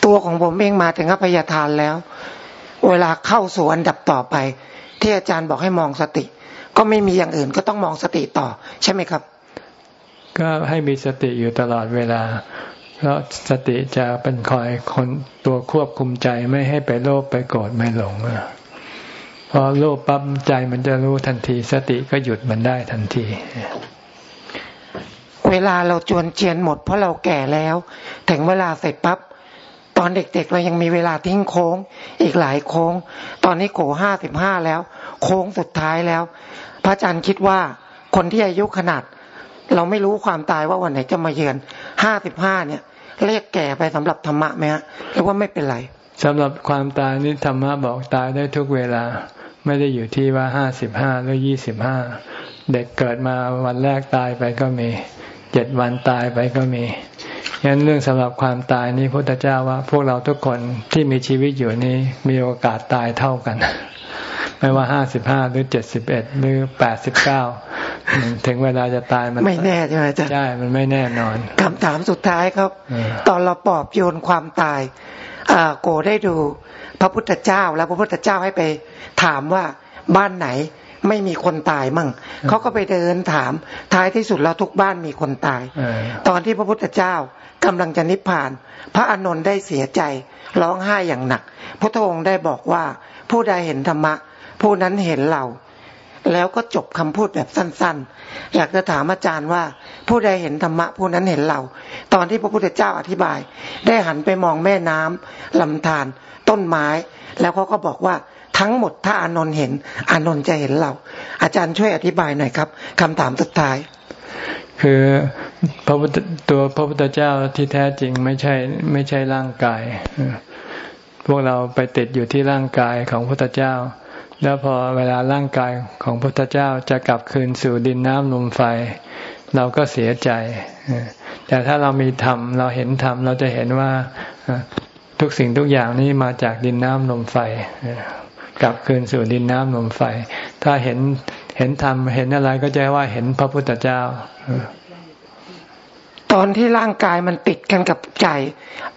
ตัวของผมเองมาถึงอภัยทานแล้ว เวลาเข้าสู่อันดับต่อไป ที่อาจารย์บอกให้มองสติ ก็ไม่มีอย่างอื่นก็ต้องมองสติต่อ ใช่ไหมครับ ก็ให้มีสติอยู่ตลอดเวลาเพราะสติจะเป็นคอยคนตัวควบคุมใจไม่ให้ไปโลภไปโกรธไม่หลงพอโลภปั๊บใจมันจะรู้ทันที สติก็หยุดมันได้ทันทีเวลาเราจวนเจียนหมดเพราะเราแก่แล้ว ถึงเวลาเสร็จปั๊บตอนเด็กๆเรายังมีเวลาทิ้งโค้ง อีกหลายโค้ง ตอนนี้โกห้าสิบห้าแล้ว โค้งสุดท้ายแล้ว พระอาจารย์คิดว่าคนที่อายุขนาด เราไม่รู้ความตายว่าวันไหนจะมาเยือนห้าสิบห้าเนี่ยเรียกแก่ไปสำหรับธรรมะไหมฮะหรือว่าไม่เป็นไรสำหรับความตายนี่ธรรมะบอกตายได้ทุกเวลา ไม่ได้อยู่ที่ว่าห้าสิบห้าหรือยี่สิบห้าเด็กเกิดมาวันแรกตายไปก็มีเจ็ดวันตายไปก็มีงั้นเรื่องสำหรับความตายนี้พระพุทธเจ้าว่า พวกเราทุกคนที่มีชีวิตอยู่นี้มีโอกาสตายเท่ากัน ไม่ว่าห้าสิบห้าหรือเจ็ดสิบเอ็ดหรือแปดสิบเก้าถึงเวลาจะตายมันไม่แน่ใช่ไหมจ๊ะใช่มันไม่แน่นอนคำถามสุดท้ายครับ ตอนเราปอบโยนความตายโกได้ดูพระพุทธเจ้าแล้วพระพุทธเจ้าให้ไปถามว่าบ้านไหนไม่มีคนตายมั่งเขาก็ไปเดินถามท้ายที่สุดแล้วทุกบ้านมีคนตายตอนที่พระพุทธเจ้ากำลังจะนิพพาน พระอานนท์ได้เสียใจร้องไห้อย่างหนักพระองค์ได้บอกว่าผู้ใดเห็นธรรมะ ผู้นั้นเห็นเรา แล้วก็จบคำพูดแบบสั้นๆ อยากจะถามอาจารย์ว่า ผู้ใดเห็นธรรมะผู้นั้นเห็นเรา ตอนที่พระพุทธเจ้าอธิบาย ได้หันไปมองแม่น้ำลำธารต้นไม้ แล้วเขาก็บอกว่าทั้งหมดถ้าอานนท์เห็น อานนท์จะเห็นเรา อาจารย์ช่วยอธิบายหน่อยครับคำถามสุดท้าย คือพระพุทธตัวพระพุทธเจ้าที่แท้จริงไม่ใช่ไม่ใช่ร่างกาย พวกเราไปติดอยู่ที่ร่างกายของพระพุทธเจ้า แล้วพอเวลาร่างกายของพระพุทธเจ้าจะกลับคืนสู่ดินน้ำลมไฟ เราก็เสียใจ แต่ถ้าเรามีธรรมเราเห็นธรรมเราจะเห็นว่าทุกสิ่งทุกอย่างนี้มาจากดินน้ำลมไฟกลับคืนสู่ดินน้ำลมไฟ ถ้าเห็นเห็นธรรมเห็นอะไรก็จะว่าเห็นพระพุทธเจ้าตอนที่ร่างกายมันติดกันกับใจ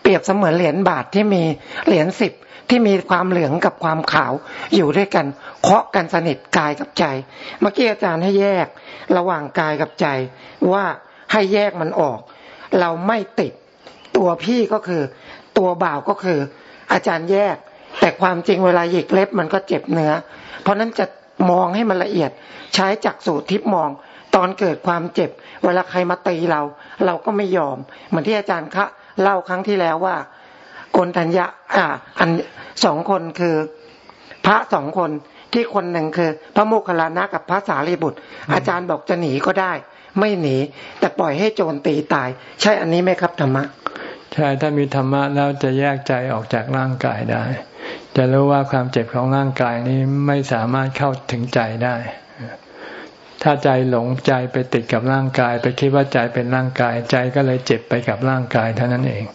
เปรียบเสมือนเหรียญบาทที่มีเหรียญสิบ ที่มีความเหลืองกับความขาวอยู่ด้วยกัน เคาะกันสนิทกายกับใจ เมื่อกี้อาจารย์ให้แยกระหว่างกายกับใจ ว่าให้แยกมันออก เราไม่ติดตัวพี่ก็คือ ตัวบ่าวก็คือ อาจารย์แยก แต่ความจริงเวลาหยิกเล็บมันก็เจ็บเนื้อ เพราะนั้นจะมองให้มันละเอียดใช้จักสูตรทิพมองตอนเกิดความเจ็บ เวลาใครมาตีเรา เราก็ไม่ยอม เหมือนที่อาจารย์คะเล่าครั้งที่แล้วว่า โกนทัญญาอ่า อันสองคนคือ พระสองคนที่คนหนึ่งคือ พระโมคคัลลานะกับพระสารีบุตร อาจารย์บอกจะหนีก็ได้ ไม่หนี แต่ปล่อยให้โจรตีตาย ใช่อันนี้ไหมครับธรรมะใช่ถ้ามีธรรมะแล้วจะแยกใจออกจากร่างกายได้ จะรู้ว่าความเจ็บของร่างกายนี้ไม่สามารถเข้าถึงใจได้ ถ้าใจหลงใจไปติดกับร่างกาย ไปคิดว่าใจเป็นร่างกายใจก็เลยเจ็บไปกับร่างกายเท่านั้นเอง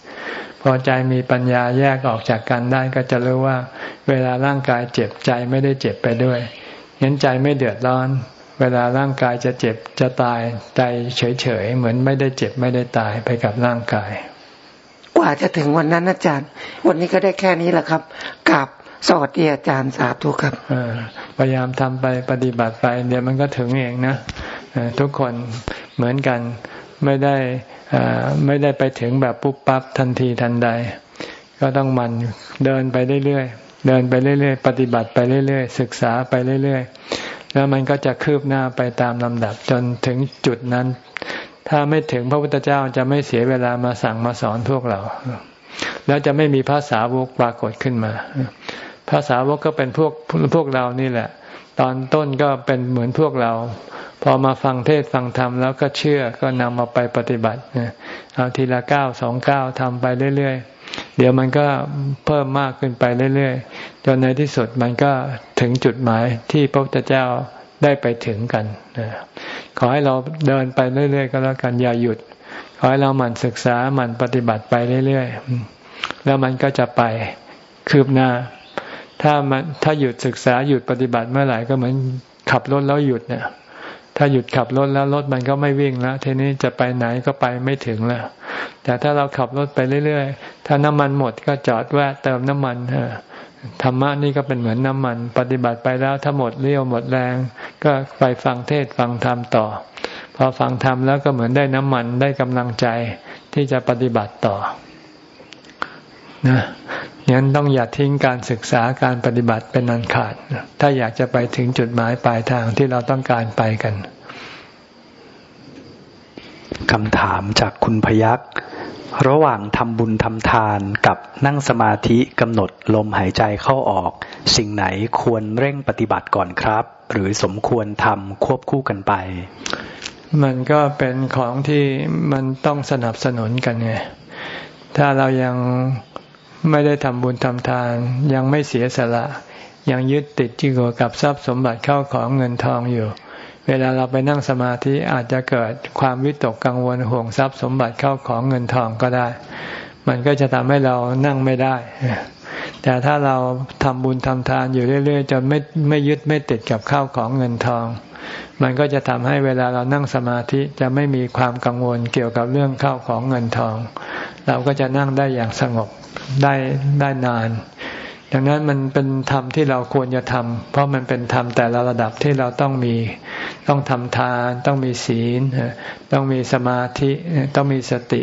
พอใจมีปัญญาแยกออกจากกันได้ก็จะรู้ว่า เวลาร่างกายเจ็บใจไม่ได้เจ็บไปด้วยเห็นใจไม่เดือดร้อน เวลาร่างกายจะเจ็บจะตายใจเฉยๆเหมือนไม่ได้เจ็บไม่ได้ตายไปกับร่างกาย กว่าจะถึงวันนั้นอาจารย์ วันนี้ก็ได้แค่นี้แหละครับกับสวัสดีอาจารย์สาธุครับพยายามทำไปปฏิบัติไป เดี๋ยวมันก็ถึงเองนะทุกคนเหมือนกัน ไม่ได้ไม่ได้ไปถึงแบบปุ๊บปั๊บทันทีทันใด ก็ต้องมันเดินไปเรื่อยๆเดินไปเรื่อยๆ ปฏิบัติไปเรื่อยๆ ศึกษาไปเรื่อยๆ แล้วมันก็จะคืบหน้าไปตามลำดับจนถึงจุดนั้น ถ้าไม่ถึงพระพุทธเจ้าจะไม่เสียเวลามาสั่งมาสอนพวกเรา แล้วจะไม่มีภาษาวกปรากฏขึ้นมาภาษาวกก็เป็นพวกพวกเรานี่แหละ ตอนต้นก็เป็นเหมือนพวกเรา พอมาฟังเทศฟังธรรมแล้วก็เชื่อก็นำมาไปปฏิบัติเอาทีละเก้าสองเก้าทำไปเรื่อยๆ เดี๋ยวมันก็เพิ่มมากขึ้นไปเรื่อยๆ จนในที่สุดมันก็ถึงจุดหมายที่พระพุทธเจ้าได้ไปถึงกันขอให้เราเดินไปเรื่อยๆ ก็แล้วกันอย่าหยุด ขอให้เราหมั่นศึกษาหมั่นปฏิบัติไปเรื่อยๆ แล้วมันก็จะไปคืบหน้า ถ้ามันถ้าหยุดศึกษาหยุดปฏิบัติเมื่อไหร่ก็เหมือนขับรถแล้วหยุดเนี่ย ถ้าหยุดขับรถแล้วรถมันก็ไม่วิ่งแล้วทีนี้จะไปไหนก็ไปไม่ถึงแล้ว แต่ถ้าเราขับรถไปเรื่อยๆ ถ้าน้ำมันหมดก็จอดแวะเติมน้ำมันธรรมะนี่ก็เป็นเหมือนน้ำมัน ปฏิบัติไปแล้วถ้าหมดเรี่ยวหมดแรง ก็ไปฟังเทศฟังธรรมต่อ พอฟังธรรมแล้วก็เหมือนได้น้ำมันได้กำลังใจที่จะปฏิบัติต่อ นะงั้นต้องอย่าทิ้งการศึกษาการปฏิบัติเป็นอันขาด ถ้าอยากจะไปถึงจุดหมายปลายทางที่เราต้องการไปกันคำถามจากคุณพยักษ์ระหว่างทำบุญทำทานกับนั่งสมาธิกำหนดลมหายใจเข้าออก สิ่งไหนควรเร่งปฏิบัติก่อนครับ หรือสมควรทำควบคู่กันไป มันก็เป็นของที่มันต้องสนับสนุนกันไงถ้าเรายัง ไม่ได้ทำบุญทำทาน ยังไม่เสียสละ ยังยึดติดจิโกกับทรัพย์สมบัติเข้าของเงินทองอยู่ เวลาเราไปนั่งสมาธิอาจจะเกิดความวิตกกังวลห่วงทรัพย์สมบัติเข้าของเงินทองก็ได้ มันก็จะทำให้เรานั่งไม่ได้ แต่ถ้าเราทำบุญทำทานอยู่เรื่อย ๆ จนไม่ไม่ยึดไม่ติดกับข้าวของเงินทองมันก็จะทำให้เวลาเรานั่งสมาธิจะไม่มีความกังวลเกี่ยวกับเรื่องข้าวของเงินทอง เราก็จะนั่งได้อย่างสงบได้ได้นาน ดังนั้นมันเป็นธรรมที่เราควรจะทำเพราะมันเป็นธรรมแต่ละระดับที่เราต้องมี ต้องทำทาน ต้องมีศีล ต้องมีสมาธิต้องมีสติ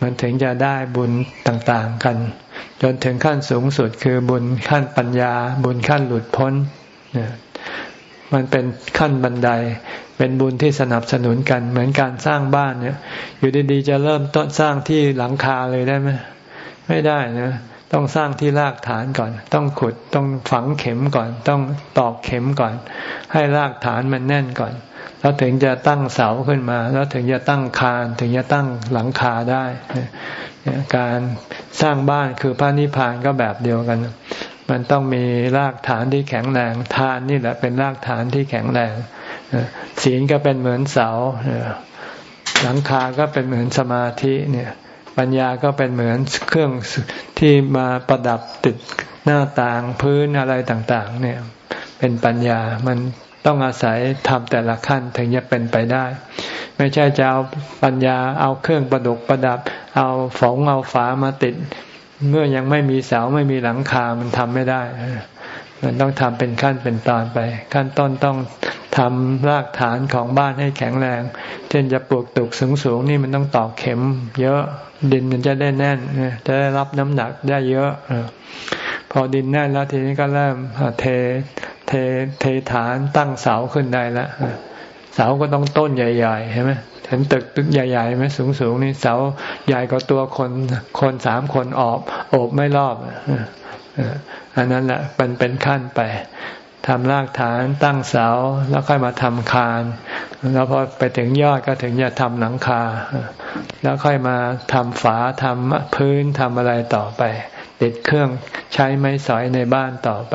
มันถึงจะได้บุญต่างๆกัน จนถึงขั้นสูงสุดคือบุญขั้นปัญญา บุญขั้นหลุดพ้น มันเป็นขั้นบันได เป็นบุญที่สนับสนุนกัน เหมือนการสร้างบ้านเนี่ย อยู่ดีๆจะเริ่มต้นสร้างที่หลังคาเลยได้ไหมไม่ได้นะต้องสร้างที่รากฐานก่อน ต้องขุด ต้องฝังเข็มก่อน ต้องตอกเข็มก่อน ให้รากฐานมันแน่นก่อน แล้วถึงจะตั้งเสาขึ้นมา แล้วถึงจะตั้งคาน ถึงจะตั้งหลังคาได้ การสร้างบ้านคือพระนิพพานก็แบบเดียวกัน มันต้องมีรากฐานที่แข็งแรง ทานนี่แหละเป็นรากฐานที่แข็งแรงศีลก็เป็นเหมือนเสาหลังคาก็เป็นเหมือนสมาธิเนี่ย ปัญญาก็เป็นเหมือนเครื่องที่มาประดับติดหน้าต่างพื้นอะไรต่าง ๆ เนี่ย เป็นปัญญามันต้องอาศัยทำแต่ละขั้นถึงจะเป็นไปได้ ไม่ใช่จะเอาปัญญาเอาเครื่องประดกประดับ เอาฝองเอาฝามาติด เมื่อยังไม่มีเสาไม่มีหลังคา มันทำไม่ได้ มันต้องทำเป็นขั้นเป็นตอนไป ขั้นต้นต้องทำรากฐานของบ้านให้แข็งแรง เช่นจะปลูกตึกสูงๆนี่มันต้องตอกเข็ม เยอะดินมันจะได้แน่น จะได้รับน้ำหนักได้เยอะพอดินแน่นแล้วทีนี้ก็เริ่มเทเทเทฐานตั้งเสาขึ้นได้แล้วเสาก็ต้องต้นใหญ่ ๆ ใช่ไหม เห็นตึกตึกใหญ่ๆไหมสูงๆนี่เสาใหญ่กว่าตัวคนคนสามคนออบโอบไม่รอบอันนั้นแหละเป็นเป็นขั้นไปทำรากฐานตั้งเสาแล้วค่อยมาทำคานแล้วพอไปถึงยอดก็ถึงจะทำหลังคา แล้วค่อยมาทำฝาทำพื้นทำอะไรต่อไป ติดเครื่องใช้ไม้สอยในบ้านต่อไป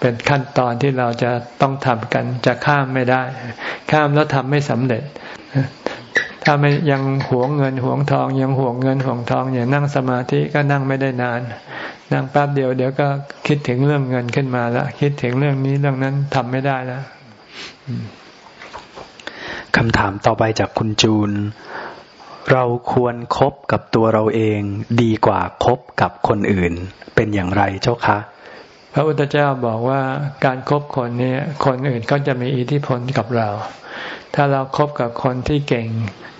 เป็นขั้นตอนที่เราจะต้องทำกัน จะข้ามไม่ได้ ข้ามแล้วทำไม่สำเร็จ ถ้าไม่ยังหวงเงินหวงทอง ยังหวงเงินหวงทองอย่างนั่งสมาธิก็นั่งไม่ได้นาน นั่งแป๊บเดียวเดี๋ยวก็คิดถึงเรื่องเงินขึ้นมาแล้วคิดถึงเรื่องนี้เรื่องนั้นทำไม่ได้แล้วคำถามต่อไปจากคุณจูน เราควรครบกับตัวเราเองดีกว่าคบกับคนอื่น เป็นอย่างไรเจ้าคะ พระพุทธเจ้าบอกว่าการครบคนนี้คนอื่นก็จะมีอิทธิพลกับเรา ถ้าเราครบกับคนที่เก่ง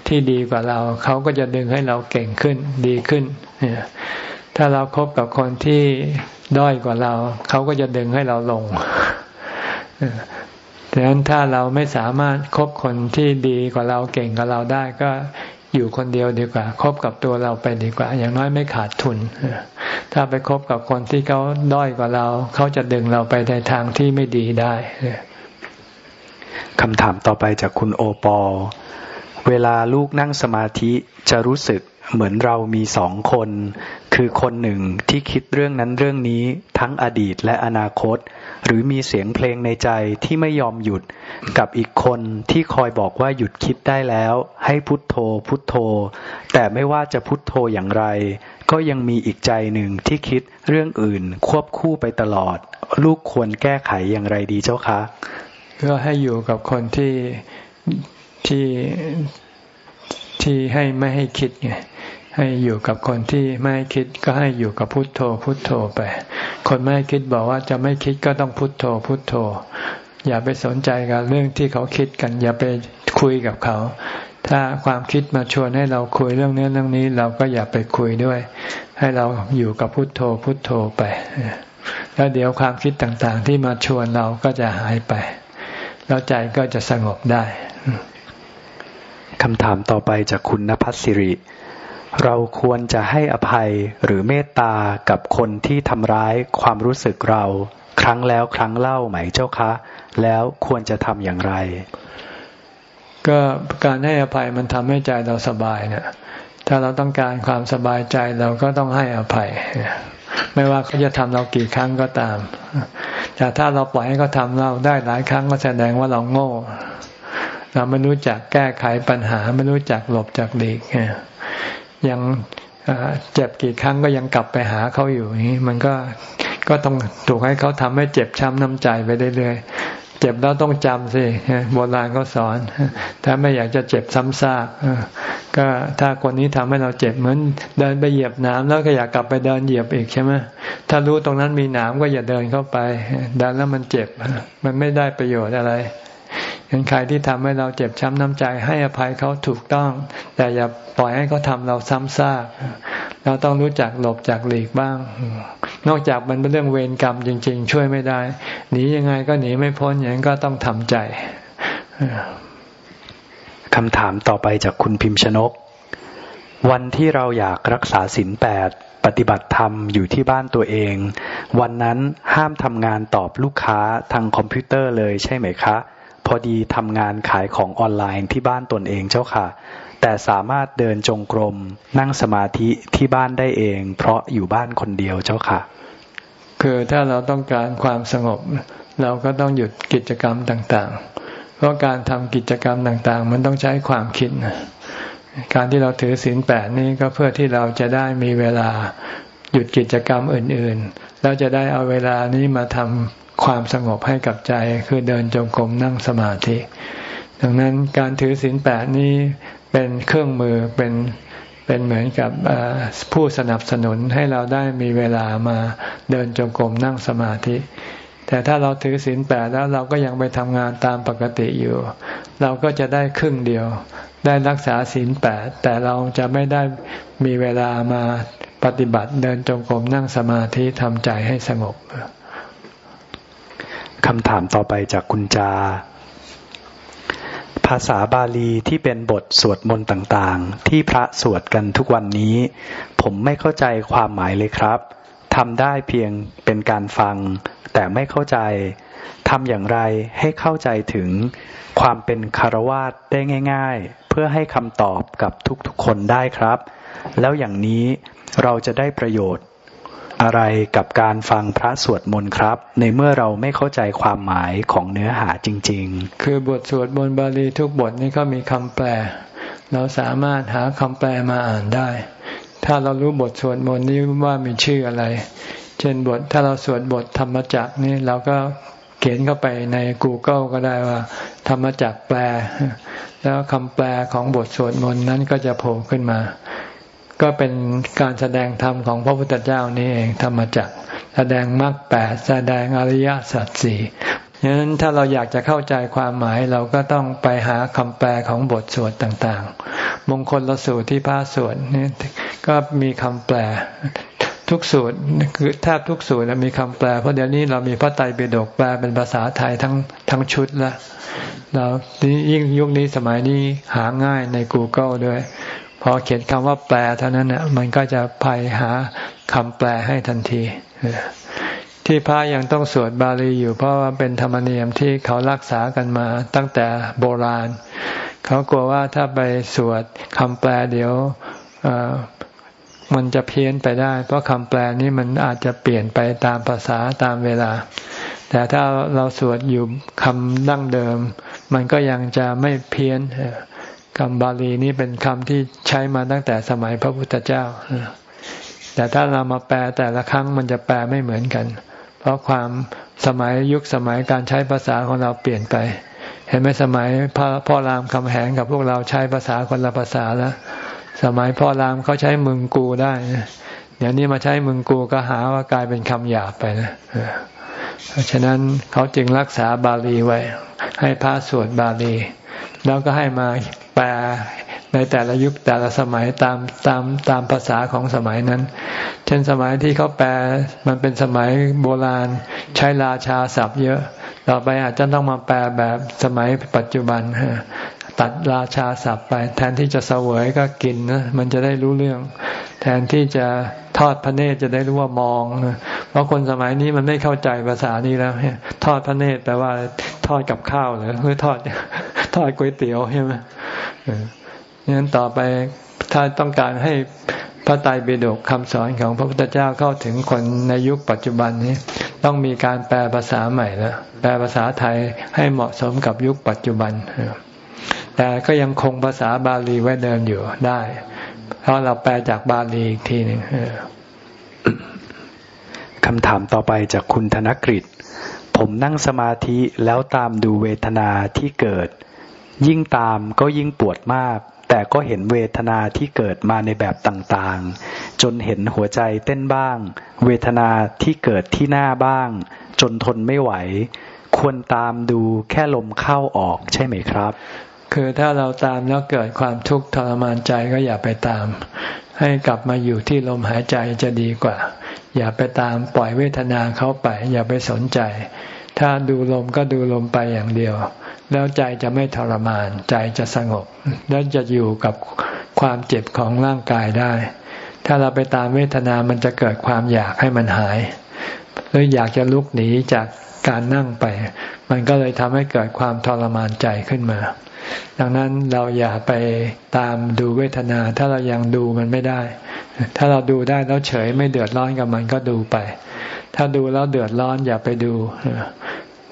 ที่ดีกว่าเรา เขาก็จะดึงให้เราเก่งขึ้นดีขึ้นเนี่ยถ้าเราครบกับคนที่ด้อยกว่าเรา เขาก็จะดึงให้เราลงดังนั้นถ้าเราไม่สามารถคบคนที่ดีกว่าเราเก่งกว่าเราได้ก็ อยู่คนเดียวดีกว่าคบกับตัวเราไปดีกว่า อย่างน้อยไม่ขาดทุน ถ้าไปคบกับคนที่เขาด้อยกว่าเรา เขาจะดึงเราไปในทางที่ไม่ดีได้คำถามต่อไปจากคุณโอปอลเวลาลูกนั่งสมาธิจะรู้สึกเหมือนเรามีสองคน คือคนหนึ่งที่คิดเรื่องนั้นเรื่องนี้ทั้งอดีตและอนาคต หรือมีเสียงเพลงในใจที่ไม่ยอมหยุดกับอีกคนที่คอยบอกว่าหยุดคิดได้แล้ว ให้พุทโธ พุทโธ แต่ไม่ว่าจะพุทโธอย่างไร ก็ยังมีอีกใจหนึ่งที่คิดเรื่องอื่นควบคู่ไปตลอด ลูกควรแก้ไขอย่างไรดีเจ้าคะก็ให้อยู่กับคนที่ที่ที่ให้ไม่ให้คิดไง ให้อยู่กับคนที่ไม่คิดก็ให้อยู่กับพุทโธพุทโธไป คนไม่คิดบอกว่าจะไม่คิดก็ต้องพุทโธพุทโธ อย่าไปสนใจกับเรื่องที่เขาคิดกัน อย่าไปคุยกับเขา ถ้าความคิดมาชวนให้เราคุยเรื่องนี้เรื่องนี้ เราก็อย่าไปคุยด้วย ให้เราอยู่กับพุทโธพุทโธไป แล้วเดี๋ยวความคิดต่างๆ ที่มาชวนเราก็จะหายไป แล้วใจก็จะสงบได้คำถามต่อไปจากคุณนภัสสิริ เราควรจะให้อภัยหรือเมตตากับคนที่ทำร้ายความรู้สึกเรา ครั้งแล้วครั้งเล่าไหมเจ้าคะ แล้วควรจะทำอย่างไร ก็การให้อภัยมันทำให้ใจเราสบายเนะถ้าเราต้องการความสบายใจเราก็ต้องให้อภัย ไม่ว่าเขาจะทำเรากี่ครั้งก็ตาม แต่ถ้าเราปล่อยให้เขาทำเราได้หลายครั้งก็แสดงว่าเราโง่ เราไม่รู้จักแก้ไขปัญหา ไม่รู้จักหลบจากเด็ก ยังเจ็บกี่ครั้งก็ยังกลับไปหาเขาอยู่นี้มันก็ก็ต้องถูกให้เขาทำให้เจ็บช้ำน้ำใจไปเรื่อยๆเจ็บแล้วต้องจำสิโบราณเขาสอน ถ้าไม่อยากจะเจ็บซ้ำซากก็ถ้าคนนี้ทำให้เราเจ็บเหมือนเดินไปเหยียบน้ำแล้วก็อยากกลับไปเดินเหยียบอีกใช่ไหมถ้ารู้ตรงนั้นมีนามก็อย่าเดินเข้าไปเดินแล้วมันเจ็บ มันไม่ได้ประโยชน์อะไร ยังใครที่ทำให้เราเจ็บช้ำน้ำใจให้อภัยเขาถูกต้อง แต่อย่าปล่อยให้เขาทาเราซ้ำซาก เราต้องรู้จักหลบจากหลีกบ้าง นอกจากมันเป็นเรื่องเวรกรรมจริง ๆ ช่วยไม่ได้ หนียังไงก็หนีไม่พ้นอย่างนั้นก็ต้องทำใจคำถามต่อไปจากคุณพิมพ์ชนก วันที่เราอยากรักษาศีลแปดปฏิบัติธรรมอยู่ที่บ้านตัวเอง วันนั้นห้ามทำงานตอบลูกค้าทางคอมพิวเตอร์เลยใช่ไหมคะ พอดีทำงานขายของออนไลน์ที่บ้านตนเองเจ้าค่ะ แต่สามารถเดินจงกรมนั่งสมาธิที่บ้านได้เอง เพราะอยู่บ้านคนเดียวเจ้าค่ะ คือถ้าเราต้องการความสงบ เราก็ต้องหยุดกิจกรรมต่างๆ เพราะการทำกิจกรรมต่างๆ มันต้องใช้ความคิดการที่เราถือศีลแปดนี่ก็เพื่อที่เราจะได้มีเวลาหยุดกิจกรรมอื่นๆ แล้วจะได้เอาเวลานี้มาทำ ความสงบให้กับใจ คือเดินจงกรมนั่งสมาธิ ดังนั้นการถือศีลแปดนี้เป็นเครื่องมือเป็นเป็นเหมือนกับผู้สนับสนุนให้เราได้มีเวลามาเดินจงกรมนั่งสมาธิ แต่ถ้าเราถือศีลแปดแล้วเราก็ยังไปทำงานตามปกติอยู่ เราก็จะได้ครึ่งเดียว ได้รักษาศีลแปดแต่เราจะไม่ได้มีเวลามาปฏิบัติเดินจงกรมนั่งสมาธิทำใจให้สงบ คำถามต่อไปจากคุณจา ภาษาบาลีที่เป็นบทสวดมนต์ต่างๆ ที่พระสวดกันทุกวันนี้ ผมไม่เข้าใจความหมายเลยครับทำได้เพียงเป็นการฟัง แต่ไม่เข้าใจทำอย่างไรให้เข้าใจถึงความเป็นคารวาสได้ง่าย ๆ เพื่อให้คำตอบกับทุกๆคนได้ครับ แล้วอย่างนี้เราจะได้ประโยชน์ อะไรกับการฟังพระสวดมนต์ครับ ในเมื่อเราไม่เข้าใจความหมายของเนื้อหาจริง ๆ คือบทสวดมนต์บาลีทุกบทนี้ก็มีคำแปล เราสามารถหาคำแปลมาอ่านได้ ถ้าเรารู้บทสวดมนต์นี้ว่ามีชื่ออะไร เช่นบทถ้าเราสวดบทธรรมจักนี่เราก็เขียนเข้าไปใน Google ก็ได้ว่า ธรรมจักแปล แล้วคำแปลของบทสวดมนต์นั้นก็จะโผล่ขึ้นมา ก็เป็นการแสดงธรรมของพระพุทธเจ้านี่เองธรรมจักแสดงมรรคแปดแสดงอริยสัจสี่ฉะนั้นถ้าเราอยากจะเข้าใจความหมายเราก็ต้องไปหาคำแปลของบทสวดต่างๆ มงคลละสูตรที่พระสวดนี่ก็มีคำแปล ทุกสูตรคือแทบทุกสูตรมีคำแปล เพราะเดี๋ยวนี้เรามีพระไตรปิฎกแปลเป็นภาษาไทยทั้งทั้งชุดละเรายิ่งยุคนี้สมัยนี้หาง่ายใน Google ด้วย พอเขียนคำว่าแปลเท่านั้นเนี่ยมันก็จะภัยหาคำแปลให้ทันที ที่พระยังต้องสวดบาลีอยู่เพราะว่าเป็นธรรมเนียมที่เขารักษากันมาตั้งแต่โบราณ เขากลัวว่าถ้าไปสวดคำแปลเดี๋ยวมันจะเพี้ยนไปได้ เพราะคำแปลนี้มันอาจจะเปลี่ยนไปตามภาษาตามเวลา แต่ถ้าเราสวดอยู่คำดั้งเดิม มันก็ยังจะไม่เพี้ยน คำบาลีนี้เป็นคำที่ใช้มาตั้งแต่สมัยพระพุทธเจ้า แต่ถ้าเรามาแปลแต่ละครั้งมันจะแปลไม่เหมือนกัน เพราะความสมัยยุคสมัยการใช้ภาษาของเราเปลี่ยนไป เห็นไหมสมัยพ่อพ่อรามคำแหงกับพวกเราใช้ภาษาคนละภาษาแล้ว สมัยพ่อรามเขาใช้มึงกูได้เดี๋ยวนี้มาใช้มึงกูก็หาว่ากลายเป็นคำหยาบไปนะเพราะฉะนั้นเขาจึงรักษาบาลีไว้ ให้พระสวดบาลี แล้วก็ให้มาแปลในแต่ละยุคแต่ละสมัยตามตามตามภาษาของสมัยนั้น เช่นสมัยที่เขาแปลมันเป็นสมัยโบราณใช้ราชาศัพท์เยอะ ต่อไปอาจจะต้องมาแปลแบบสมัยปัจจุบัน ตัดราชาศัพท์ไป แทนที่จะเสวยก็กินนะมันจะได้รู้เรื่อง แทนที่จะทอดพระเนตรจะได้รู้ว่ามองเพราะคนสมัยนี้มันไม่เข้าใจภาษานี้แล้วทอดพระเนตรแปลว่า ทอดกับข้าวหรือหรือทอดทอดก๋วยเตี๋ยวใช่ไหมงั้นต่อไปถ้าต้องการให้พระไตรปิฎกคำสอนของพระพุทธเจ้าเข้าถึงคนในยุคปัจจุบันนี้ ต้องมีการแปลภาษาใหม่แล้วแปลภาษาไทยให้เหมาะสมกับยุคปัจจุบัน แต่ก็ยังคงภาษาบาลีไว้เดิมอยู่ได้ เพราะเราแปลจากบาลีอีกทีหนึ่งคำถามต่อไปจากคุณธนกฤษผมนั่งสมาธิแล้วตามดูเวทนาที่เกิด ยิ่งตามก็ยิ่งปวดมาก แต่ก็เห็นเวทนาที่เกิดมาในแบบต่างๆ จนเห็นหัวใจเต้นบ้าง เวทนาที่เกิดที่หน้าบ้าง จนทนไม่ไหว ควรตามดูแค่ลมเข้าออกใช่ไหมครับ คือถ้าเราตามแล้วเกิดความทุกข์ทรมานใจก็อย่าไปตาม ให้กลับมาอยู่ที่ลมหายใจจะดีกว่า อย่าไปตามปล่อยเวทนาเขาไป อย่าไปสนใจ ถ้าดูลมก็ดูลมไปอย่างเดียว แล้วใจจะไม่ทรมาน ใจจะสงบ แล้วจะอยู่กับความเจ็บของร่างกายได้ ถ้าเราไปตามเวทนามันจะเกิดความอยากให้มันหาย หรืออยากจะลุกหนีจากการนั่งไป มันก็เลยทำให้เกิดความทรมานใจขึ้นมา ดังนั้นเราอย่าไปตามดูเวทนา ถ้าเรายังดูมันไม่ได้ ถ้าเราดูได้แล้วเฉยไม่เดือดร้อนกับมันก็ดูไป ถ้าดูแล้วเดือดร้อนอย่าไปดู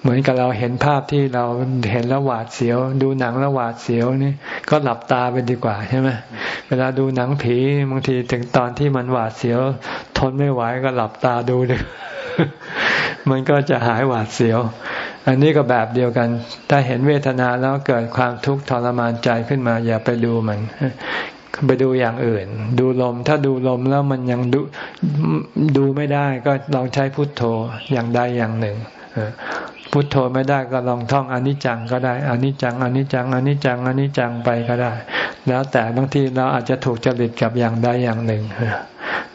เหมือนกับเราเห็นภาพที่เราเห็นแล้วหวาดเสียว ดูหนังแล้วหวาดเสียวนี่ก็หลับตาไปดีกว่าใช่ไหมเวลาดูหนังผีบางทีถึงตอนที่มันหวาดเสียว ทนไม่ไหวก็หลับตาดูเลยมันก็จะหายหวาดเสียว อันนี้ก็แบบเดียวกัน ถ้าเห็นเวทนาแล้วเกิดความทุกข์ทรมานใจขึ้นมา อย่าไปดูมัน ไปดูอย่างอื่น ดูลม ถ้าดูลมแล้วมันยังดูดูไม่ได้ก็ลองใช้พุทโธอย่างใดอย่างหนึ่งพุทโธไม่ได้ก็ลองท่องอนิจจังก็ได้อนิจจังอนิจจังอนิจจังอนิจจังไปก็ได้ แล้วแต่บางทีเราอาจจะถูกจริตกับอย่างใดอย่างหนึ่ง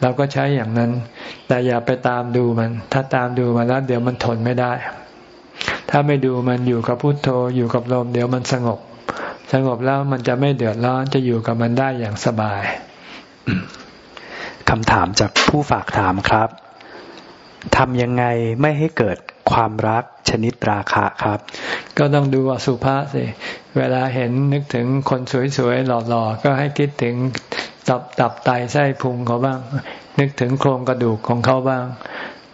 เราก็ใช้อย่างนั้น แต่อย่าไปตามดูมัน ถ้าตามดูมาแล้วเดี๋ยวมันทนไม่ได้ ถ้าไม่ดูมันอยู่กับพุโทโธอยู่กับลมเดี๋ยวมันสงบ สงบแล้วมันจะไม่เดือดร้อนจะอยู่กับมันได้อย่างสบายคำถามจากผู้ฝากถามครับทำยังไงไม่ให้เกิดความรักชนิดราคะครับ ก็ต้องดูอสุภะสิ เวลาเห็นนึกถึงคนสวยๆหล่อๆ ก็ให้คิดถึงตับตับไตไส้พุงเขาบ้าง นึกถึงโครงกระดูกของเขาบ้าง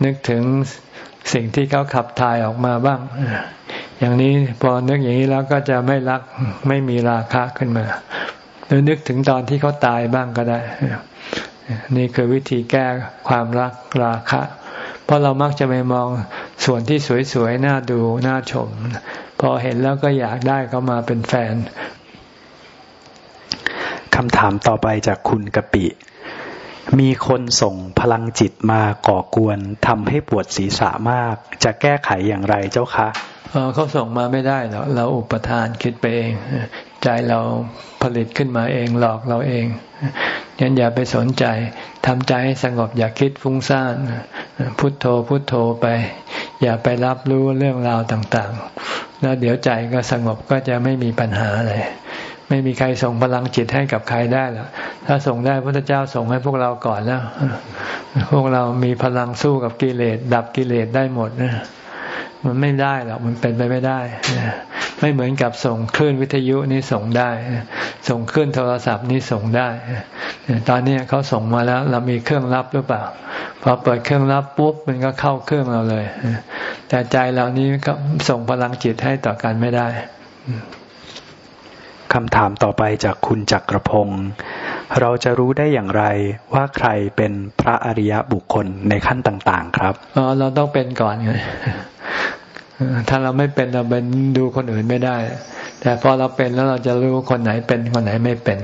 นึกถึง สิ่งที่เขาขับถ่ายออกมาบ้าง อย่างนี้พอนึกอย่างนี้แล้วก็จะไม่รักไม่มีราคะขึ้นมา หรือนึกถึงตอนที่เขาตายบ้างก็ได้ นี่คือวิธีแก้ความรักราคะ เพราะเรามักจะไปมองส่วนที่สวยๆ น่าดูน่าชม พอเห็นแล้วก็อยากได้เขามาเป็นแฟนคำถามต่อไปจากคุณกะปิ มีคนส่งพลังจิตมาก่อกวนทำให้ปวดศีรษะมาก จะแก้ไขอย่างไรเจ้าคะเขาส่งมาไม่ได้หรอกเราอุปทานคิดไปเอง ใจเราผลิตขึ้นมาเองหลอกเราเองงั้นอย่าไปสนใจทำใจให้สงบอย่าคิดฟุ้งซ่านพุทโธพุทโธไป อย่าไปรับรู้เรื่องราวต่างๆ แล้วเดี๋ยวใจก็สงบก็จะไม่มีปัญหาเลย ไม่มีใครส่งพลังจิตให้กับใครได้หรอกถ้าส่งได้พระเจ้าส่งให้พวกเราก่อนแล้วพวกเรามีพลังสู้กับกิเลสดับกิเลสได้หมดนะมันไม่ได้หรอกมันเป็นไปไม่ได้ไม่เหมือนกับส่งคลื่นวิทยุนี่ส่งได้ ส่งคลื่นโทรศัพท์นี่ส่งได้ ตอนนี้เขาส่งมาแล้ว เรามีเครื่องรับหรือเปล่าพอเปิดเครื่องรับปุ๊บมันก็เข้าเครื่องเราเลย แต่ใจเรานี้ก็ส่งพลังจิตให้ต่อกันไม่ได้ คำถามต่อไปจากคุณจักรพงศ์เราจะรู้ได้อย่างไรว่าใครเป็นพระอริยบุคคลในขั้นต่าง ๆ ครับอ๋อเราต้องเป็นก่อนไงถ้าเราไม่เป็นเราเป็นดูคนอื่นไม่ได้ แต่พอเราเป็นแล้วเราจะรู้คนไหนเป็นคนไหนไม่เป็น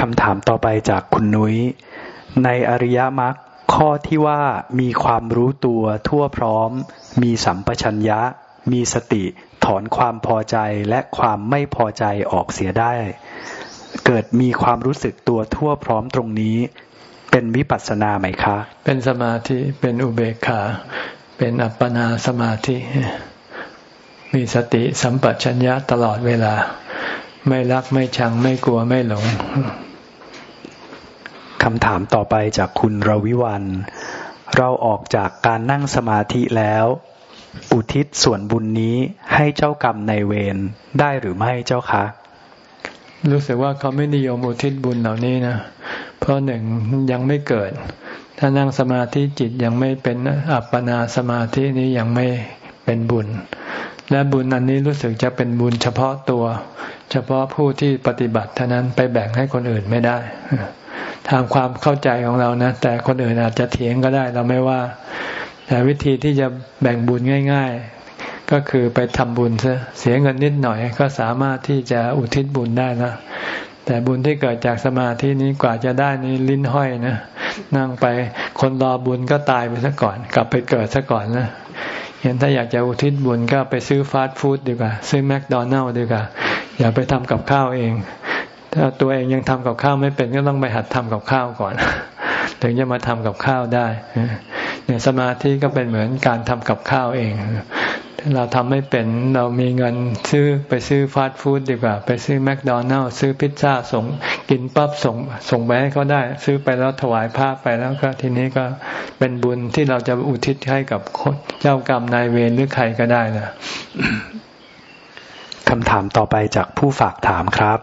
คำถามต่อไปจากคุณนุย้ย ในอริยมรรคข้อที่ว่ามีความรู้ตัวทั่วพร้อม มีสัมปชัญญะ มีสติ ถอนความพอใจและความไม่พอใจออกเสียได้ เกิดมีความรู้สึกตัวทั่วพร้อมตรงนี้ เป็นวิปัสสนาไหมคะ เป็นสมาธิเป็นอุเบกขา เป็นอัปปนาสมาธิ มีสติสัมปชัญญะตลอดเวลา ไม่รักไม่ชังไม่กลัวไม่หลงคำถามต่อไปจากคุณรวิวัน เราออกจากการนั่งสมาธิแล้ว อุทิศส่วนบุญนี้ให้เจ้ากรรมในเวรได้หรือไม่เจ้าคะรู้สึกว่าเขาไม่นิยมอุทิศบุญเหล่านี้นะ เพราะหนึ่งยังไม่เกิด ถ้านั่งสมาธิจิตยังไม่เป็นอัปปนาสมาธินี้ยังไม่เป็นบุญ และบุญอันนี้รู้สึกจะเป็นบุญเฉพาะตัว เฉพาะผู้ที่ปฏิบัติเท่านั้นไปแบ่งให้คนอื่นไม่ได้ทางความเข้าใจของเรานะ แต่คนอื่นอาจจะเถียงก็ได้เราไม่ว่า แต่วิธีที่จะแบ่งบุญง่าย ๆ ก็คือไปทำบุญซะเสียเงินนิดหน่อยก็สามารถที่จะอุทิศบุญได้นะแต่บุญที่เกิดจากสมาธินี้กว่าจะได้นี้ลิ้นห้อยนะนั่งไปคนรอบุญก็ตายไปซะก่อน กลับไปเกิดซะก่อนนะเห็นถ้าอยากจะอุทิศบุญก็ไปซื้อฟาสต์ฟู้ดดีกว่า ซื้อแมคโดนัลล์ดีกว่า อย่าไปทำกับข้าวเอง ถ้าตัวเองยังทำกับข้าวไม่เป็นก็ต้องไปหัดทำกับข้าวก่อน ถึงจะมาทำกับข้าวได้ เนี่ยสมาธิก็เป็นเหมือนการทำกับข้าวเองเราทำไม่เป็นเรามีเงินซื้อไปซื้อฟาสต์ฟู้ดดีกว่า ไปซื้อแมคโดนัลล์ซื้อพิซซ่าส่งกินปั๊บส่งส่งไปให้เขาได้ ซื้อไปแล้วถวายพระไปแล้วก็ทีนี้ก็เป็นบุญที่เราจะอุทิศให้กับเจ้ากรรมนายเวรหรือใครก็ได้นะคำถามต่อไปจากผู้ฝากถามครับ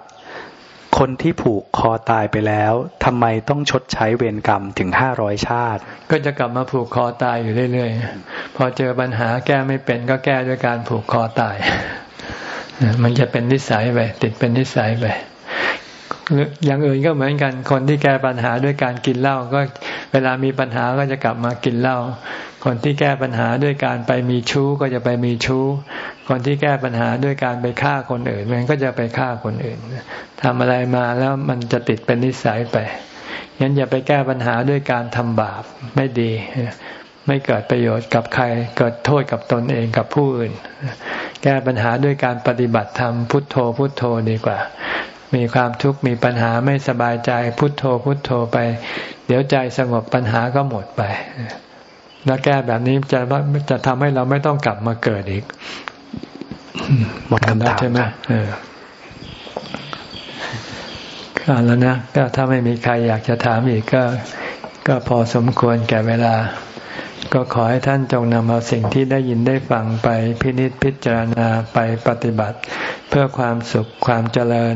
คนที่ผูกคอตายไปแล้วทำไมต้องชดใช้เวรกรรมถึงห้าร้อยชาติ ก็จะกลับมาผูกคอตายอยู่เรื่อยๆ พอเจอปัญหาแก้ไม่เป็นก็แก้ด้วยการผูกคอตาย มันจะเป็นนิสัยไปติดเป็นนิสัยไป อย่างอื่นก็เหมือนกัน คนที่แก้ปัญหาด้วยการกินเหล้าก็เวลามีปัญหาก็จะกลับมากินเหล้า คนที่แก้ปัญหาด้วยการไปมีชู้ก็จะไปมีชู้ คนที่แก้ปัญหาด้วยการไปฆ่าคนอื่น มันก็จะไปฆ่าคนอื่นทำอะไรมาแล้วมันจะติดเป็นนิสัยไปงั้นอย่าไปแก้ปัญหาด้วยการทำบาปไม่ดี ไม่เกิดประโยชน์กับใคร เกิดโทษกับตนเองกับผู้อื่น แก้ปัญหาด้วยการปฏิบัติธรรมพุทโธพุทโธดีกว่า มีความทุกข์มีปัญหาไม่สบายใจพุทโธพุทโธไป เดี๋ยวใจสงบปัญหาก็หมดไปแล้วแก้แบบนี้จะจะทำให้เราไม่ต้องกลับมาเกิดอีกหมดคำถามใช่ไหมเอาแล้วนะก็ถ้าไม่มีใครอยากจะถามอีกก็ ก็พอสมควรแก่เวลา ก็ขอให้ท่านจงนำเอาสิ่งที่ได้ยินได้ฟังไปพินิจพิจารณาไปปฏิบัติ เพื่อความสุขความเจริญ